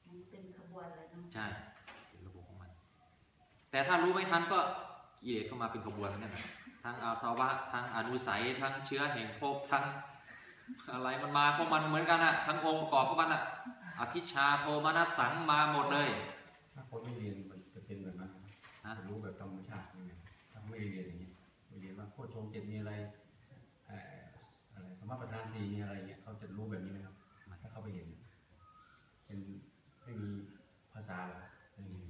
มันเป็นขบวนเลยเนาะใช่เป็นระบบของมัน แต่ถ้ารู้ไม่ทันก็กิเลสเข้ามาเป็นขบวนนั่นแหละทั้งอาสวะทั้งอนุสัยทั้งเชื้อแห่งภพทั้งอะไรมันมาพวกมันเหมือนกันอะทั้งองค์ประกอบพวกมันอะอภิชฌาโทมนัสสังมาหมดเลยถ้าคนไม่เรียนมันจะเป็นแบบนั้นฮะจะรู้แบบธรรมชาติยังไงถ้าไม่ได้เรียนอย่างนี้ไม่เรียนว่าโคชฌงค์เจ็ดมีอะไรเอ่ออะไรสมมาประธานสี่มีอะไรเงี้ยเขาจะ รู้แบบนี้ไหมครับ ถ้าเข้าไปเห็นเป็นไม่มีภาษาหรอไม่มี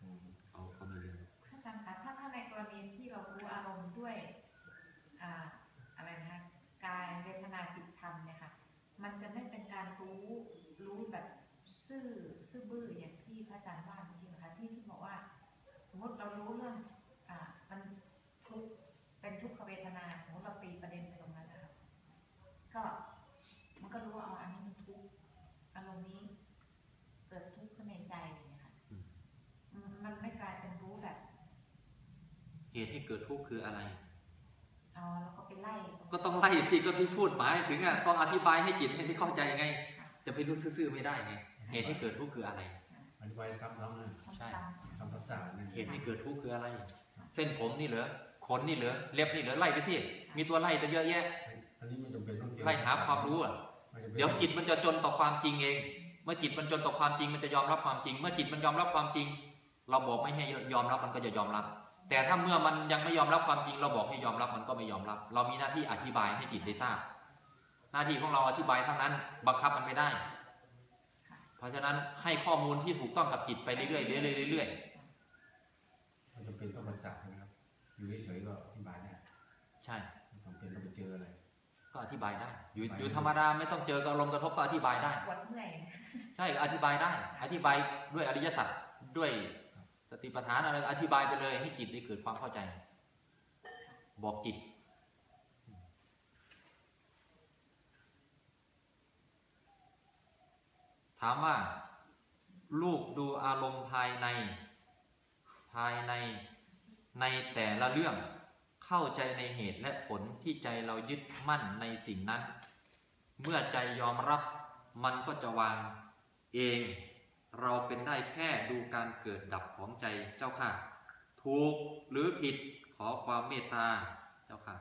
อืม เขาเขาไม่เรียน ถ้าจำคะถ้าถ้าในกรณีที่เรารู้อารมณ์ด้วยอ่าอะไรนะคะกายเวทนาจิตธรรมเนี่ยค่ะ มันจะไม่เป็นการรู้รู้แบบซื่อซื่อบื้ออย่างที่พระอาจารย์ว่าจริงๆนะคะที่ที่บอกว่า สมมติเรารู้เรื่องอ่ามันทุกข์เป็นทุกขเวทนาสมมติเราตีประเด็นไปตรงนั้นนะคะก็มันก็รู้ว่าเอาอันนี้มันทุกข์อารมณ์นี้เกิดทุกข์ขึ้นในใจอย่างเงี้ยค่ะ อืม อืมมันไม่กลายเป็นรู้แบบ เหตุให้เกิดทุกข์คืออะไรเอาแล้วก็ไปไล่ ก็ต้องไล่สิก็ที่พูดหมายถึงอะต้องอธิบายให้จิตให้ที่เข้าใจไง จะไปรู้ซื่อๆไม่ได้ไงเหตุให้เกิดทุกข์คืออะไรอธิบายซ้ำๆนั่นใช่ซ้ำทำภาษานั่นเหตุให้เกิดทุกข์คืออะไร เส้นผมนี่เหรอขนนี่เหรอเล็บนี่เหรอไล่ไปที่มีตัวไล่ตัวเยอะแยะอันนี้ไม่จำเป็นต้องเจอไล่หาความรู้อะไม่จำป็นเดี๋ยวจิตมันจะจนต่อความจริงเอง เมื่อจิตมันจนต่อความจริงมันจะยอมรับความจริง เมื่อจิตมันยอมรับความจริง เราบอกไม่ให้ยอมรับมันก็จะยอมรับ แต่ถ้าเมื่อมันยังไม่ยอมรับความจริงเราบอกให้ยอมรับมันก็ไม่ยอมรับ เรามีหน้าที่อธิบายให้จิตได้ทราบ หน้าที่ของเราอธิบายเท่านั้น บังคับมันไม่ได้ เพราะฉะนั้นให้ข้อมูลที่ถูกต้องกับจิตไปเรื่อยๆเรื่อยๆเรื่อยไม่จำเป็นต้องภาษานะครับอยู่เฉยๆก็อธิบายได้ๆใช่ไม่จำเป็นต้องไปเจออะไรก็อธิบายได้ อยู่อยู่ธรรมดาไม่ต้องเจอกับอารมณ์กระทบก็อธิบายได้ปวดเมื่อยนะใช่อธิบายได้ อธิบายด้วยอริยสัจด้วยส ติปัฏฐานอะไรอธิบายไปเลย ให้จิตได้เกิดความเข้าใจ บอกจิต ถามว่า ลูกดูอารมณ์ภายใน ภายในในแต่ละเรื่องเข้าใจในเหตุและผลที่ใจเรายึดมั่นในสิ่งนั้น เมื่อใจยอมรับมันก็จะวางเอง เราเป็นได้แค่ดูการเกิดดับของใจเจ้าค่ะ ถูกหรือผิดขอความเมตตาเจ้าค่ะ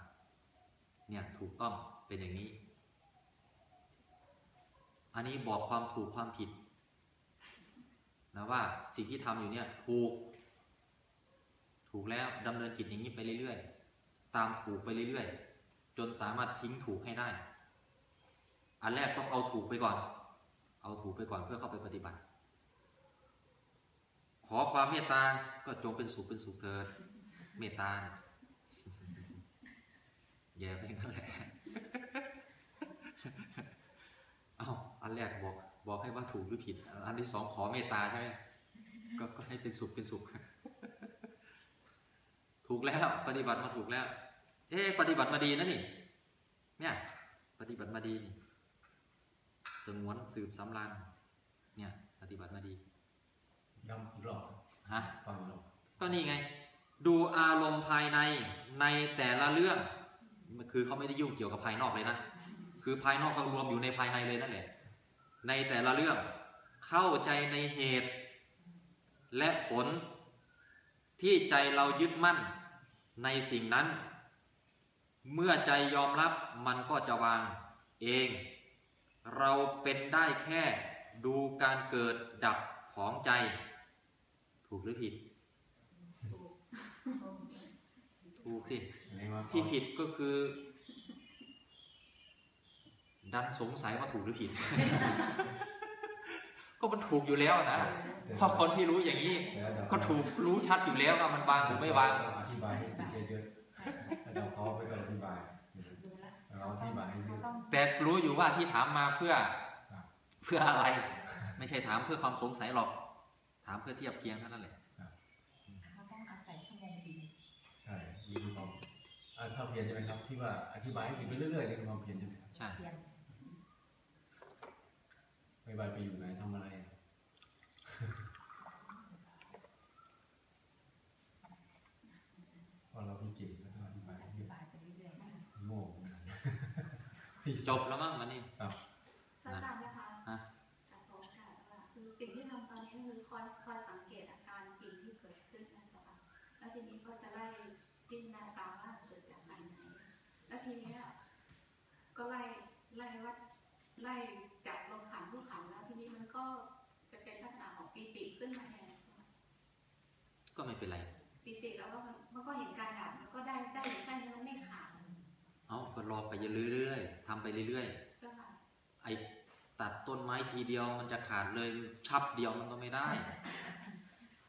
เนี่ยถูกต้องเป็นอย่างนี้ อันนี้บอกความถูกความผิดนะว่าสิ่งที่ทำอยู่เนี่ยถูก ถูกแล้วดำเนินจิตอย่างนี้ไปเรื่อยๆ ตามถูกไปเรื่อยๆ จนสามารถทิ้งถูกให้ได้ อันแรกต้องเอาถูกไปก่อน เอาถูกไปก่อนเพื่อเข้าไปปฏิบัติ อความเมตตา ก็จงเป็นสุขเป็นสุขเถิด เมตตาเยแย่ไปนั่นแหละเอาอันแรกบอกบอกให้ว่าถูกหรือผิด อันที่สองขอเมตตาใช่ไหมก็ก็ให้เป็นสุขเป็นสุข ถูกแล้ว ปฏิบัติมาถูกแล้ว เอ๊ปฏิบัติมาดีนะนี่ เนี่ย ปฏิบัติมาดี สงวนสืบสำรานเนี่ย ปฏิบัติมาดี ย้ำอีกรอบฮะฟังอีกรอบก็นี่ไง ดูอารมณ์ภายในในแต่ละเรื่อง คือเขาไม่ได้ยุ่งเกี่ยวกับภายนอกเลยนะคือภายนอกก็รวมอยู่ในภายในเลยนั่นแหละในแต่ละเรื่องเข้าใจในเหตุ และผลที่ใจเรายึดมั่นในสิ่งนั้น เมื่อใจยอมรับมันก็จะวางเอง เราเป็นได้แค่ดูการเกิดดับของใจ ถูกหรือผิด ถูกสิอันนี้ว่าที่ผิดก็คือ ดันสงสัยว่าถูกหรือผิด ก็มันถูกอยู่แล้วนะเพราะคนที่รู้อย่างนี้เดี๋ยวเดี๋ยวก็ถูกรู้ชัดอยู่แล้วว่ามันวางหรือไม่วางอธิบายให้เยอะๆแล้วเดี๋ยวขอไปก่อนอธิบายเราอธิบายให้เยเราอะต้องแต่รู้อยู่ว่าที่ถามมาเพื่อครับเพื่ออะไร ไม่ใช่ถามเพื่อความสงสัยหรอก ถามเพื่อเทียบเคียงเท่านั้นแหละเราต้องอาศัยชั่วโมงบินใช่มีความอ่าความเพียรใช่ไหมครับ ที่ว่าอธิบายให้ผิดไปเรื่อยๆนี่คือความเพียรใช่ไหมครับใช่เพียงไปบายไปอยู่ไหนทำอะไรพอเราพิจิตรแล้วก็อธิบายให้อเยธิอะบายไปเรื่อยๆนะโง่เหมือนกันจบแล้วมั้งวันนี้ ครับ พระอาจารย์นะคะ ฮะ การขอโอกาสว่าคือสิ่งที่ทำตอนนี้คือคอยคอยสังเกตอาการจริงที่เกิดขึ้นนะคะแล้วทีนี้ก็จะไล่พิจารณาตามว่าเกิดจากอันไหน แล้วทีเนี้ยก็ไล่ไล่ว่าไล่จากลงขันทุกขันแล้วทีนี้มันก็จะเป็นลักษณะของปีติขึ้นมาแทน ก็ ไม่เป็นไรปีติแล้วก็มันมันก็เห็นการดับมันก็ได้ได้อยู่แค่นี้มันไม่ขาดเอาก็รอไปเรื่อยๆทำไปเรื่อยเจ้าค่ะๆไอ้ตัดต้นไม้ทีเดียวมันจะขาดเลยชับเดียวมันก็ไม่ได้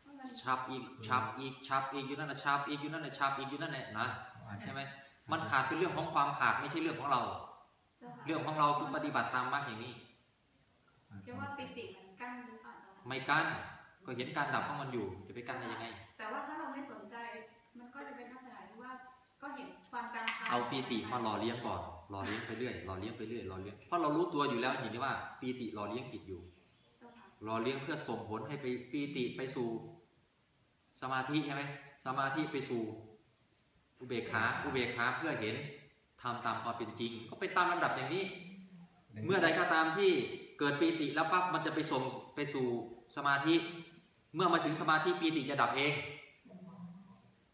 เพราะมันชับอีกชับอีกชับอีกอยู่นั่นแหละชับอีกอยู่นั่นแหละชับอีกอยู่นั่นแหละนะใช่ไหมมันขาดเป็นเรื่องของความขาดไม่ใช่เรื่องของเราเจ้าค่ะเรื่องของเราคือปฏิบัติตามมรรคอย่างนี้เรียกว่าปีติมันกั้นหรือเปล่าเจ้าค่ะไม่กั้นก็เห็นการดับของมันอยู่จะไปกั้นได้ยังไง เอาปีติมาหล่อเลี้ยงก่อนหล่อเลี้ยงไปเรื่อยหล่อเลี้ยงไปเรื่อยหล่อเลี้ยงเพราะเรารู้ตัวอยู่แล้วเห็นไหมว่าปีติหล่อเลี้ยงผิดอยู่หล่อเลี้ยงเพื่อส่งผลให้ไปปีติไปสู่ สมาธิใช่ไหมสมาธิไปสู่อุเบกขาอุเบกขาเพื่อเห็นทำตามความเป็นจริง ก็ไปตามลำดับอย่างนี้ เมื่อใดก็ตามที่เกิดปีติแล้วปั๊บมันจะไปส่งไปสู่สมาธิ เมื่อมาถึงสมาธิปีติจะดับเอง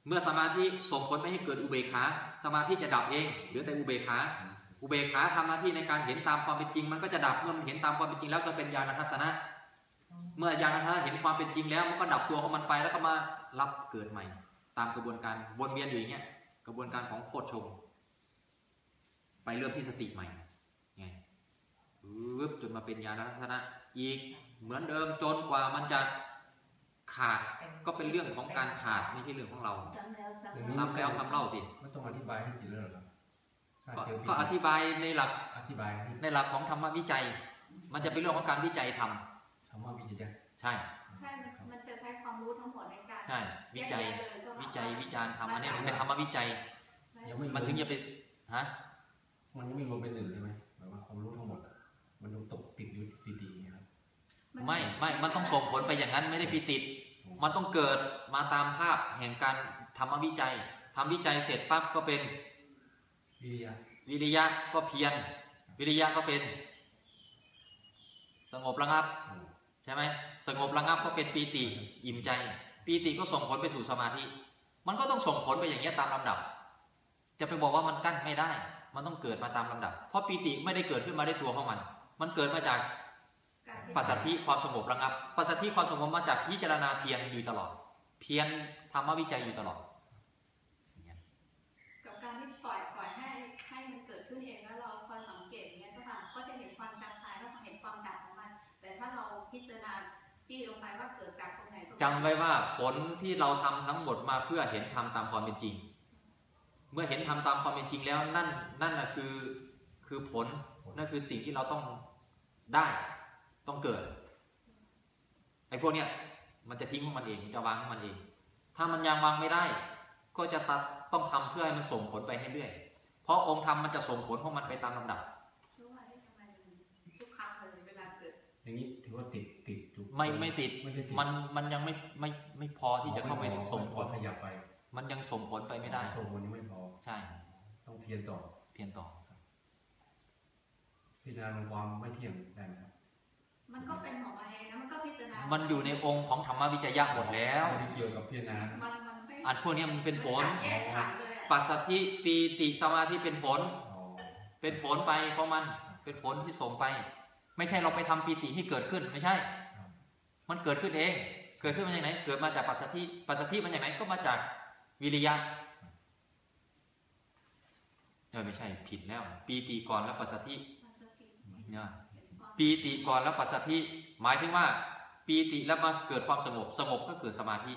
เมื่อสมาธิส่งผลไปให้เกิดอุเบกขาสมาธิจะดับเองเหลือแต่อุเบกขาอุเบกขาทำหน้าที่ในการเห็นตามความเป็นจริง มันก็จะดับเมื่อมันเห็นตามความเป็นจริงแล้วก็เป็นญาณทัศนะ เมื่อญาณทัศนะเห็นความเป็นจริงแล้ว มันก็ดับตัวของมันไปแล้วก็มารับเกิดใหม่ ตามกระบวนการวนเวียนอยู่อย่างเงี้ยกระบวนการของโคตรชงไปเริ่มที่สติใหม่ไงจนมาเป็นญาณทัศนะ อีกเหมือนเดิมจนกว่ามันจะ ขาดก็เป็นเรื่องของการขาดไม่ใช่เรื่องของเราซ้ำแล้วซ้ำอย่างเล่านี้ซ้ำแล้วซ้ำเล่าสิไม่ต้องอธิบายให้ผิดเลยเหรอครับถ้าก็เจอผิดก็อธิบายในหลักอธิบายให้ในหลักของธรรมวิจัย มันจะเป็นเรื่องของการวิจัยทคำว่าวิจิตรำใช่ใช่มันจะใช้ความรู้ทั้งหมดในการใช่วิจัยแกะแยะเลยเจ้าค่ะวิจัยวิจารณ์ทำอันนี้มันเป็นธรรมวิจัยยังไม่มันถึงจะไปฮะมันยังไม่รวมเป็นหนึ่งใช่ไหมหมายว่าความรู้ทั้งหมดอะมันยังตกติดอยู่ดีๆนะครับ ไม่ไม่มันต้องส่งผลไปอย่างนั้นไม่ได้ปีติด มันต้องเกิดมาตามภาพแห่งการทำวิจัยทำวิจัยเสร็จปั๊บก็เป็นวิริยะวิริยะก็เพียรวิริยะก็เป็น สงบระงับอืมใช่ไหมสงบระงับก็เป็นปีติอิ่มใจปีติก็ส่งผลไปสู่สมาธิ มันก็ต้องส่งผลไปอย่างนี้ยตามลำดับ จะไปบอกว่ามันกั้นไม่ได้ มันต้องเกิดมาตามลำดับ เพราะปีติไม่ได้เกิดขึ้นมาได้ตัวของมัน มันเกิดมาจากการที่ ปัสสัทธิความสงบระงับปัสสัทธิความสงบมาจากพิจารณาเพียรอยู่ตลอด เพียรธรรมวิจัยอยู่ตลอดอย่างเงี้ยกับการที่ปล่อยปล่อยให้ให้มันเกิดขึ้นเองแล้วเราคอยสังเกตอย่างเงี้ยเจ้าค่ะก็จะเห็นความจางคลายแล้วก็เห็นความดับของมัน แต่ถ้าเราพิจารณาจี้ลงไปว่าเกิดจากตรงไหนตรงจำไว้ว่าผลที่เราทำทั้งหมดมาเพื่อเห็นธรรมตามความเป็นจริง เมื่อเห็นธรรมตามความเป็นจริงแล้วนั่นนั่นนะคือคือผลนั่นคือสิ่งที่เราต้องได้ ต้องเกิดไอ้พวกเนี้ยมันจะทิ้งของมันเองมันจะวางของมันเอง ถ้ามันยังวางไม่ได้ ก็จะตัดต้องทำเพื่อให้มันส่งผลไปให้เรื่อย เพราะองค์ธรรมมันจะส่งผลของมันไปตามลำดับรู้ว่าเอ๊ะทำไมมันทุกครั้งเลยเวลาเกิดอย่างนี้ถือว่าติดติดอยู่ไม่ไม่ติดไม่ได้ติดมันมันยังไม่ไม่ไม่พอที่จะเข้าไปถึงส่งผลขยับไป มันยังส่งผลไปไม่ได้ส่งมันยังไม่พอใช่ ต้องเพียรต่อเพียงต่อพิจารณาความไม่เที่ยงได้ไหมครับ มันก็เป็นของมันเองนะมันก็พิจารณา มัมันอยู่ในองค์ของธรรมวิจยะหมดแล้ว ไม่ได้เกี่ยวกับพิจารณามันมันไม่อันพวกเนี้ยมันเป็นผล แยกขันเลยอะปัสสัทธิปีติสมาธิเป็นผล อ๋อเป็นผลไปของมันเป็นผลที่ส่งไป ไม่ใช่เราไปทำปีติให้เกิดขึ้นไม่ใช่ครับมันเกิดขึ้นเอง เกิดขึ้นมาจากไหน เกิดมาจากปัสสัทธิปัสสัทธิมาจากไหนก็มาจากวิริยะเออไม่ใช่ผิดแล้ว ปีติก่อนแล้วปัสสัทธิมันสติเนี่ยเป็นความปีติก่อนแล้วปัสสัทธิหมายถึงว่า ปีติแล้วมาเกิดความสงบสงบก็เกิดสมาธิ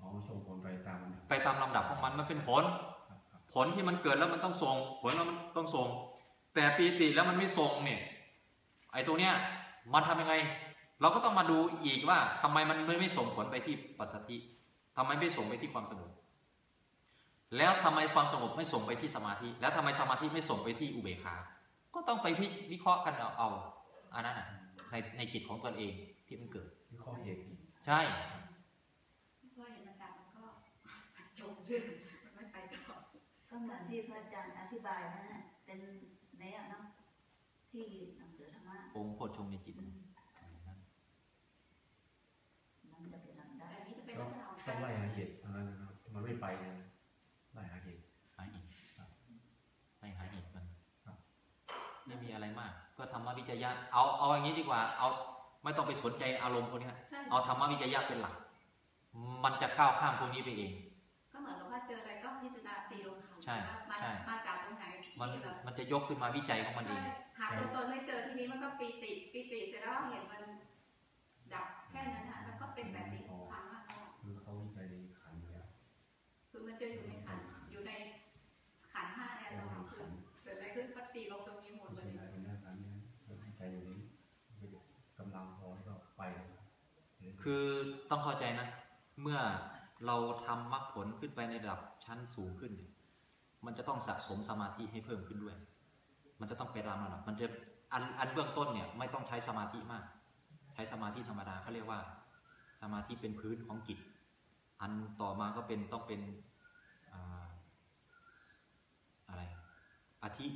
อ๋อส่งผลไปตามมันไปตามลำดับของมันมันเป็นผลครับครับผลที่มันเกิดแล้วมันต้องส่งผลแล้วมันต้องส่ง แต่ปีติแล้วมันไม่ส่งเนี่ยไอ้ตัวเนี้ยมันทำยังไง เราก็ต้องมาดูอีกว่าทำไมมันไม่ส่งผลไปที่ปัสสัทธิทำไมไม่ส่งไปที่ความสงบแล้วทำไมความสงบไม่ส่งไปที่สมาธิ แล้วทำไมสมาธิไม่ส่งไปที่อุเบกขา ก็ต้องไปพิวิเคราะห์กันเอาเอาอันนั้นนะในในจิตของตนเองที่มันเกิดที่ข้อเหตุอีกใช่ก็เห็นอาจารย์มันก็จบเรื่องมันไม่ไปต่อก็เหมือนที่พระอาจารย์อธิบายนั่นแหละเป็นในอะเนาะที่หนังสือธรรมะองค์โพชฌงในจิตนั้นมมันจะไปทำแต่ได้อันนี้จะเป็นก็ลักษณะของต้องไล่หาเหตุเท่านั้นมันไม่ไปนะไล่หาเหตุ หาเหตุไม่หาเหตุมัน ครับ ไม่มี อะไรมาก ก็ธรรมวิจยะเอาเอาอย่างนี้ดีกว่า เอาไม่ต้องไปสนใจอารมณ์พวกนี้ใช่เอาธรรมวิจยะเป็นหลัก มันจะก้าวข้ามพวกนี้ไปเอง ก็เหมือนกับว่าเจออะไรก็พิจารณาตีลงเขาใช่ว่ามาใช่มาจากตรงไหนมันที่แบบมันจะยกขึ้นมาวิจัยของมันเองใช่หาตัวตนไม่เจอทีนี้มันก็ปีติปีติเสร็จแล้วเห็นมันดับแค่นั้นนะแล้วก็เป็นแบบนี้ทุกครั้งอะค่ะคือเขาวิจัยในขันธ์แล้วคือมันจะอ คือต้องเข้าใจนะ เมื่อเราทำมรรคผลขึ้นไปในระดับชั้นสูงขึ้นเนี่ยมันจะต้องสะสมสมาธิให้เพิ่มขึ้นด้วย มันจะต้องไปตามระดับมันจะอันอันเบื้องต้นเนี่ยไม่ต้องใช้สมาธิมาก ใช้สมาธิธรรมดาเขาเรียกว่า สมาธิเป็นพื้นของจิต อันต่อมาก็เป็นต้องเป็นอ่าอะไรอธิ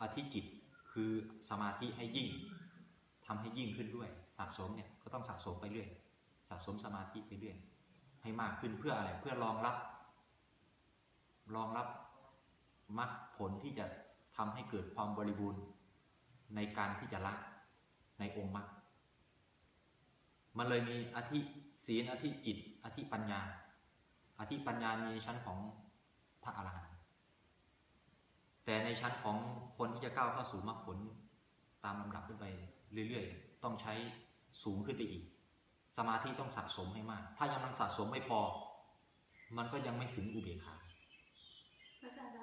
อธิจิตคือสมาธิให้ยิ่งทำให้ยิ่งขึ้นด้วย สะสมเนี่ยก็ต้องสะสมไปเรื่อยสะสมสมาธิไปเรื่อยให้มากขึ้นเพื่ออะไรเพื่อรองรับ รองรับมรรคผลที่จะทำให้เกิดความบริบูรณ์ในการที่จะละในองค์มรรคมันเลยมีอธิศีลอธิจิต อธิปัญญา อธิปัญญามีชั้นของพระอรหันต์แต่ในชั้นของคนที่จะก้าวเข้าสู่มรรคผลตามลำดับขึ้นไปเรื่อยๆ ต้องใช้ สูงขึ้นไปอีก สมาธิต้องสะสมให้มาก ถ้ายังมันสะสมไม่พอ มันก็ยังไม่ถึงอุเบกขาอาจารย์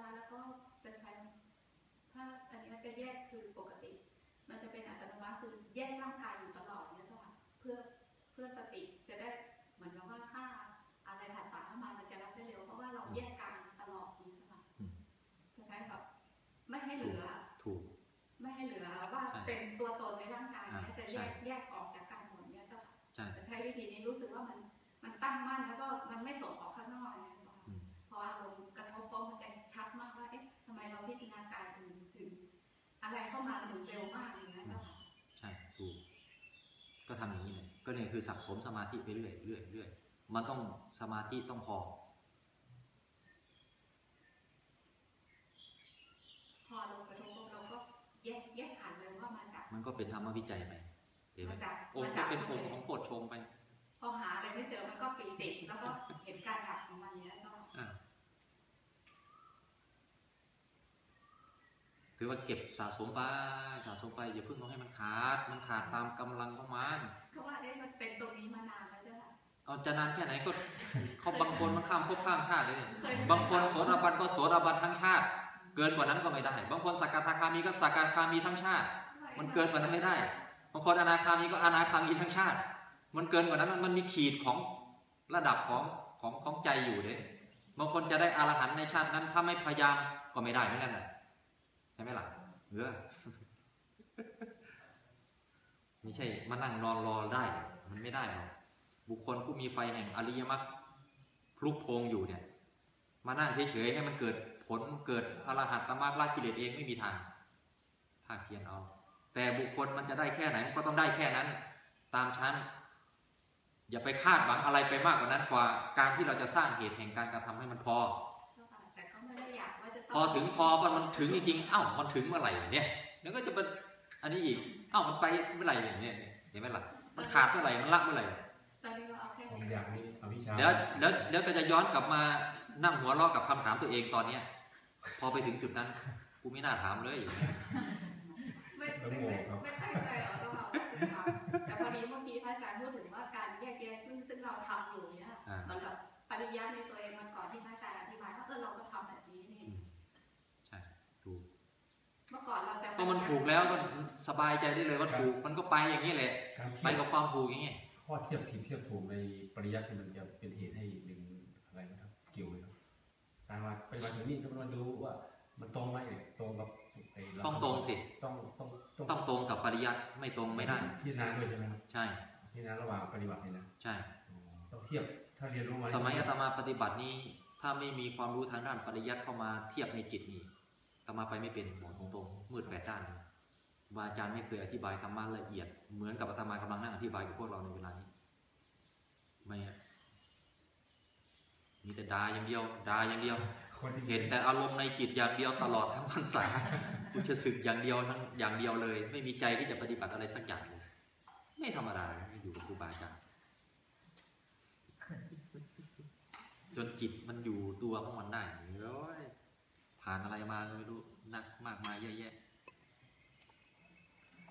ทำอย่างนี้เลยก็เนี่ยคือสะสมสมาธิไปเรื่อยเรื่อยเรื่อยมันต้องสมาธิต้องพอพอเรากระทบปุ๊บเราก็แยกแยกขันเลยว่ามาจากมันก็เป็นธรรมวิจัยไปเห็นไหมมาจากองมาค์จาก็กเป็นองค์ของโพชฌงค์ไปพอหาอะไรไม่เจอมันก็ปีติแล้วก็เห็นการดับของมันเนี้ยก็ อะ ถือคือว่าเก็บสะสมไปสะสมไปอย่าเพิ่งเอาให้มันขาด มันขาดตามกำลังของมันก็ว่าเอ๊ะมันเป็นตรงนี้มานานแล้วใช่ไหมเอาจะนานแค่ไหนก็เขาบางคนมันข้ามภพข้ามชาติเลยเคยบางคนโสดาบันก็โสดาบันทั้งชาติ เกินกว่านั้นก็ไม่ได้ บางคนสักกาคามีก็สักกาคามีทั้งชาติ มันเกินกว่านั้นไม่ได้บางคนอนาคามีก็อนาคามีทั้งชาติ มันเกินกว่านั้นมันมันมีขีดของระดับของของของใจอยู่เลยบางคนจะได้อรหันต์ในชาตินั้นถ้าไม่พยายามก็ไม่ได้เหมือนกันนะ ใช่ไหมล่ะเออไม่ใช่มานั่งนอนรอได้ มันไม่ได้หรอกบุคคลผู้มีไฟแห่งอริยมรรคพลุกโพงอยู่เนี่ย มานั่งเฉยๆให้มันเกิดผลเกิดอรหัตตมรรคละกิเลสเองไม่มีทางถ้าเพียนเอา แต่บุคคลมันจะได้แค่ไหนมันก็ต้องได้แค่นั้น ตามชั้น อย่าไปคาดหวังอะไรไปมากกว่านั้นกว่า การที่เราจะสร้างเหตุแห่งการกระทำให้มันพอ พอถึงพอพอมันถึงจริงๆเอ้ามันถึงเมื่อไหร่เนี่ยแล้วก็จะเป็นอันนี้อีกเอ้ามันไปเมื่อไหร่เนี่ยเห็นไหมล่ะมันขาดเมื่อไหร่มันละเมื่อไหร่ตอนนี้ก็เอาแค่ความอยากนี้อวิชชาเดี๋ยวเดี๋ยวเดี๋ยวก็จะย้อนกลับมานั่งหัวเราะกับคำถามตัวเองตอนเนี้ย พอไปถึงจุดนั้นกูไม่น่าถามเลยอย่างเงี้ยไม่ไม่ ก็มันถูกแล้วก็สบายใจได้เลยว่าถูกมันก็ไปอย่างนี้แหละการไปเทียบกับความถูกอย่างนี้ข้อเทียบผิดเทียบถูกในปริยัติมันจะเป็นเหตุให้ดึงอะไรนะครับเกี่ยวเลยครับการมาไปมาถึงนี่ก็มาดูว่ามันตรงไหมตรงกับไอ้เราต้องตรงสิต้องต้องต้องตรงกับปริยัติไม่ตรงไม่ได้พิจารณาด้วยใช่ไหมครับใช่พิจารณาระหว่างปฏิบัติเนี่ยนะใช่อ๋อต้องเทียบถ้าเรียนรู้มาสมัยอาตมาปฏิบัตินี้ ถ้าไม่มีความรู้ทางด้านปริยัติเข้ามาเทียบในจิตนี่ อาตมาไปไม่เป็นบอกตรงๆมืดแปดด้านเลยครูบาอาจารย์ไม่เคยอธิบายธรรมะละเอียด เหมือนกับอาตมากำลังนั่งอธิบายกับพวกเราในเวลานี้ไม่อะมีแต่ด่าอย่างเดียวด่าอย่างเดียวคนที่เห็นแต่อารมณ์ในจิตอย่างเดียวตลอดทั้งพรรษากูจะสึกอย่างเดียวทั้งอย่างเดียวเลย ไม่มีใจที่จะปฏิบัติอะไรสักอย่างเลยไม่ธรรมดานะอยู่กับครูบาอาจารย์จนจิตมันอยู่ตัวของมันได้โอ้ย ผ่านอะไรมาก็ไม่รู้นักมากมายเยอะแยะ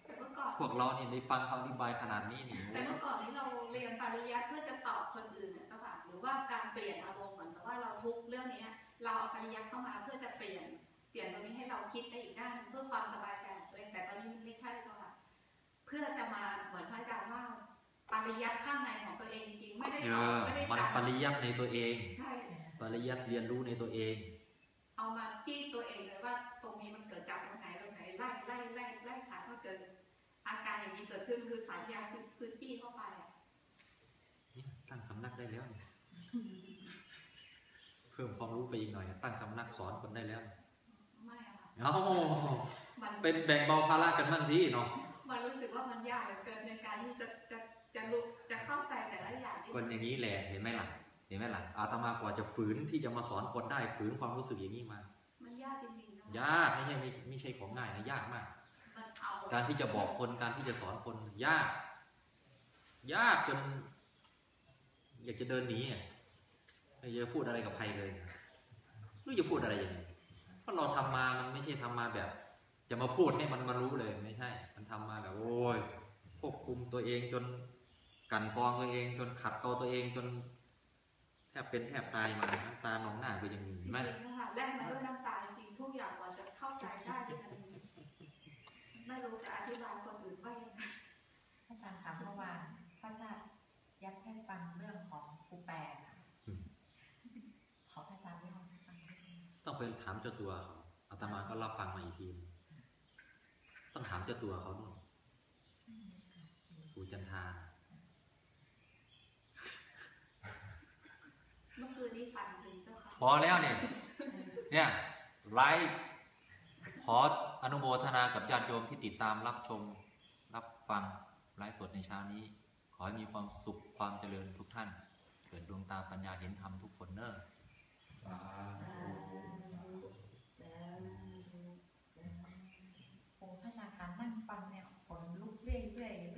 แต่เมื่อก่อนพวกเราเนี่ยได้ฟังคำอธิบายขนาดนี้นี่แต่เมื่อก่อนนี้เราเรียนปริยัติเพื่อจะตอบคนอื่นนะเจ้าค่ะหรือว่าการเปลี่ยนอารมณ์เหมือนกับว่าเราทุกข์เรื่องนี้เราเอาปริยัติเข้ามาเพื่อจะเปลี่ยนเปลี่ยนตรงนี้ให้เราคิดได้อีกด้านหนึ่งเพื่อความสบายใจของตัวเองแต่ตอนนี้ไม่ใช่เจ้าค่ะเพื่อจะมาเหมือนพระอาจารย์ว่าปริยัติข้างในของตัวเองจริงๆไม่ได้เอตอบอไม่ได้มันตัดปริยัติในตัวเองใช่ปริยัติเรียนรู้ในตัวเอง เอามาที่ตัวเองเลยว่าตรงนี้มันเกิดจากตรงไหนตรงไหนไล่ไล่ไล่ไล่ขาว่าเกิดอาการอย่างนี้เกิดขึ้นคือสายยาคือคือจี้เข้าไปอะเนี่ยตั้งสำนักได้แล้วเนี่ยเพิ่มความรู้ไปอีกหน่อย ตั้งสำนักสอนคนได้แล้ว ไม่อะค่ะเอ้ามันเป็นแบ่งเบาภาระกันบ้างทีเนาะมันรู้สึกว่ามันยากเหลือเกินในการที่จะจะจะรู้จะเข้าใจแต่ละอย่างที่คนอย่างนี้แหละเห็นไหมล่ะเห็นไหมล่ะอาตมากว่าจะฝืนที่จะมาสอนคนได้ฝืนความรู้สึกอย่างนี้มา มันยากจริงๆนะยากไม่ใช่ไม่ไม่ใช่ของง่ายนะยากมากมันเอาการที่จะบอกคนการที่จะสอนคนยาก ยากจน อยากจะเดินหนีอะไม่อยากจะพูดอะไรกับใครเลยไม่รู้จะพูดอะไรยังไงเพราะเราทำมามันไม่ใช่ทำมาแบบ จะมาพูดให้มันมารู้เลยไม่ใช่ มันทำมาแบบโอ้ยควบคุมตัวเองจนกลันกรองตัวเองจนขัดเกลาตัวเองจน แทบเป็นแทบตายมาน้ำตาหนองหน้าก็ยังมีจริเห็นไหมงๆนะคะแลกมาด้วยน้ำตาจริงๆทุกอย่างกว่าจะเข้าใจได้ที่มันไม่รู้จะอธิบายคนอื่นว่ายังไงอาจารย์ถามเมื่อวานพระชาติยัดให้ฟังเรื่องของครูแปรน่ะขอพระอาจารย์เล่าให้ฟังนิดนึงต้องไปถามเจ้าตัวเขาอาตมาก็รับฟังมาอีกทีนึงต้องถามเจ้าตัวเขาด้วย พอแล้วเนี่ยเนี่ยไลฟ์ขออนุโมทนากับญาติโยมที่ติดตามรับชม รับฟังไลฟ์สดในเช้านี้ ขอให้มีความสุขความเจริญทุกท่าน เกิดดวงตาปัญญาเห็นธรรมทุกคนเนอร์โอ้พระนาคารนั่งฟังเนี่ยขนลุกเรื่อยๆ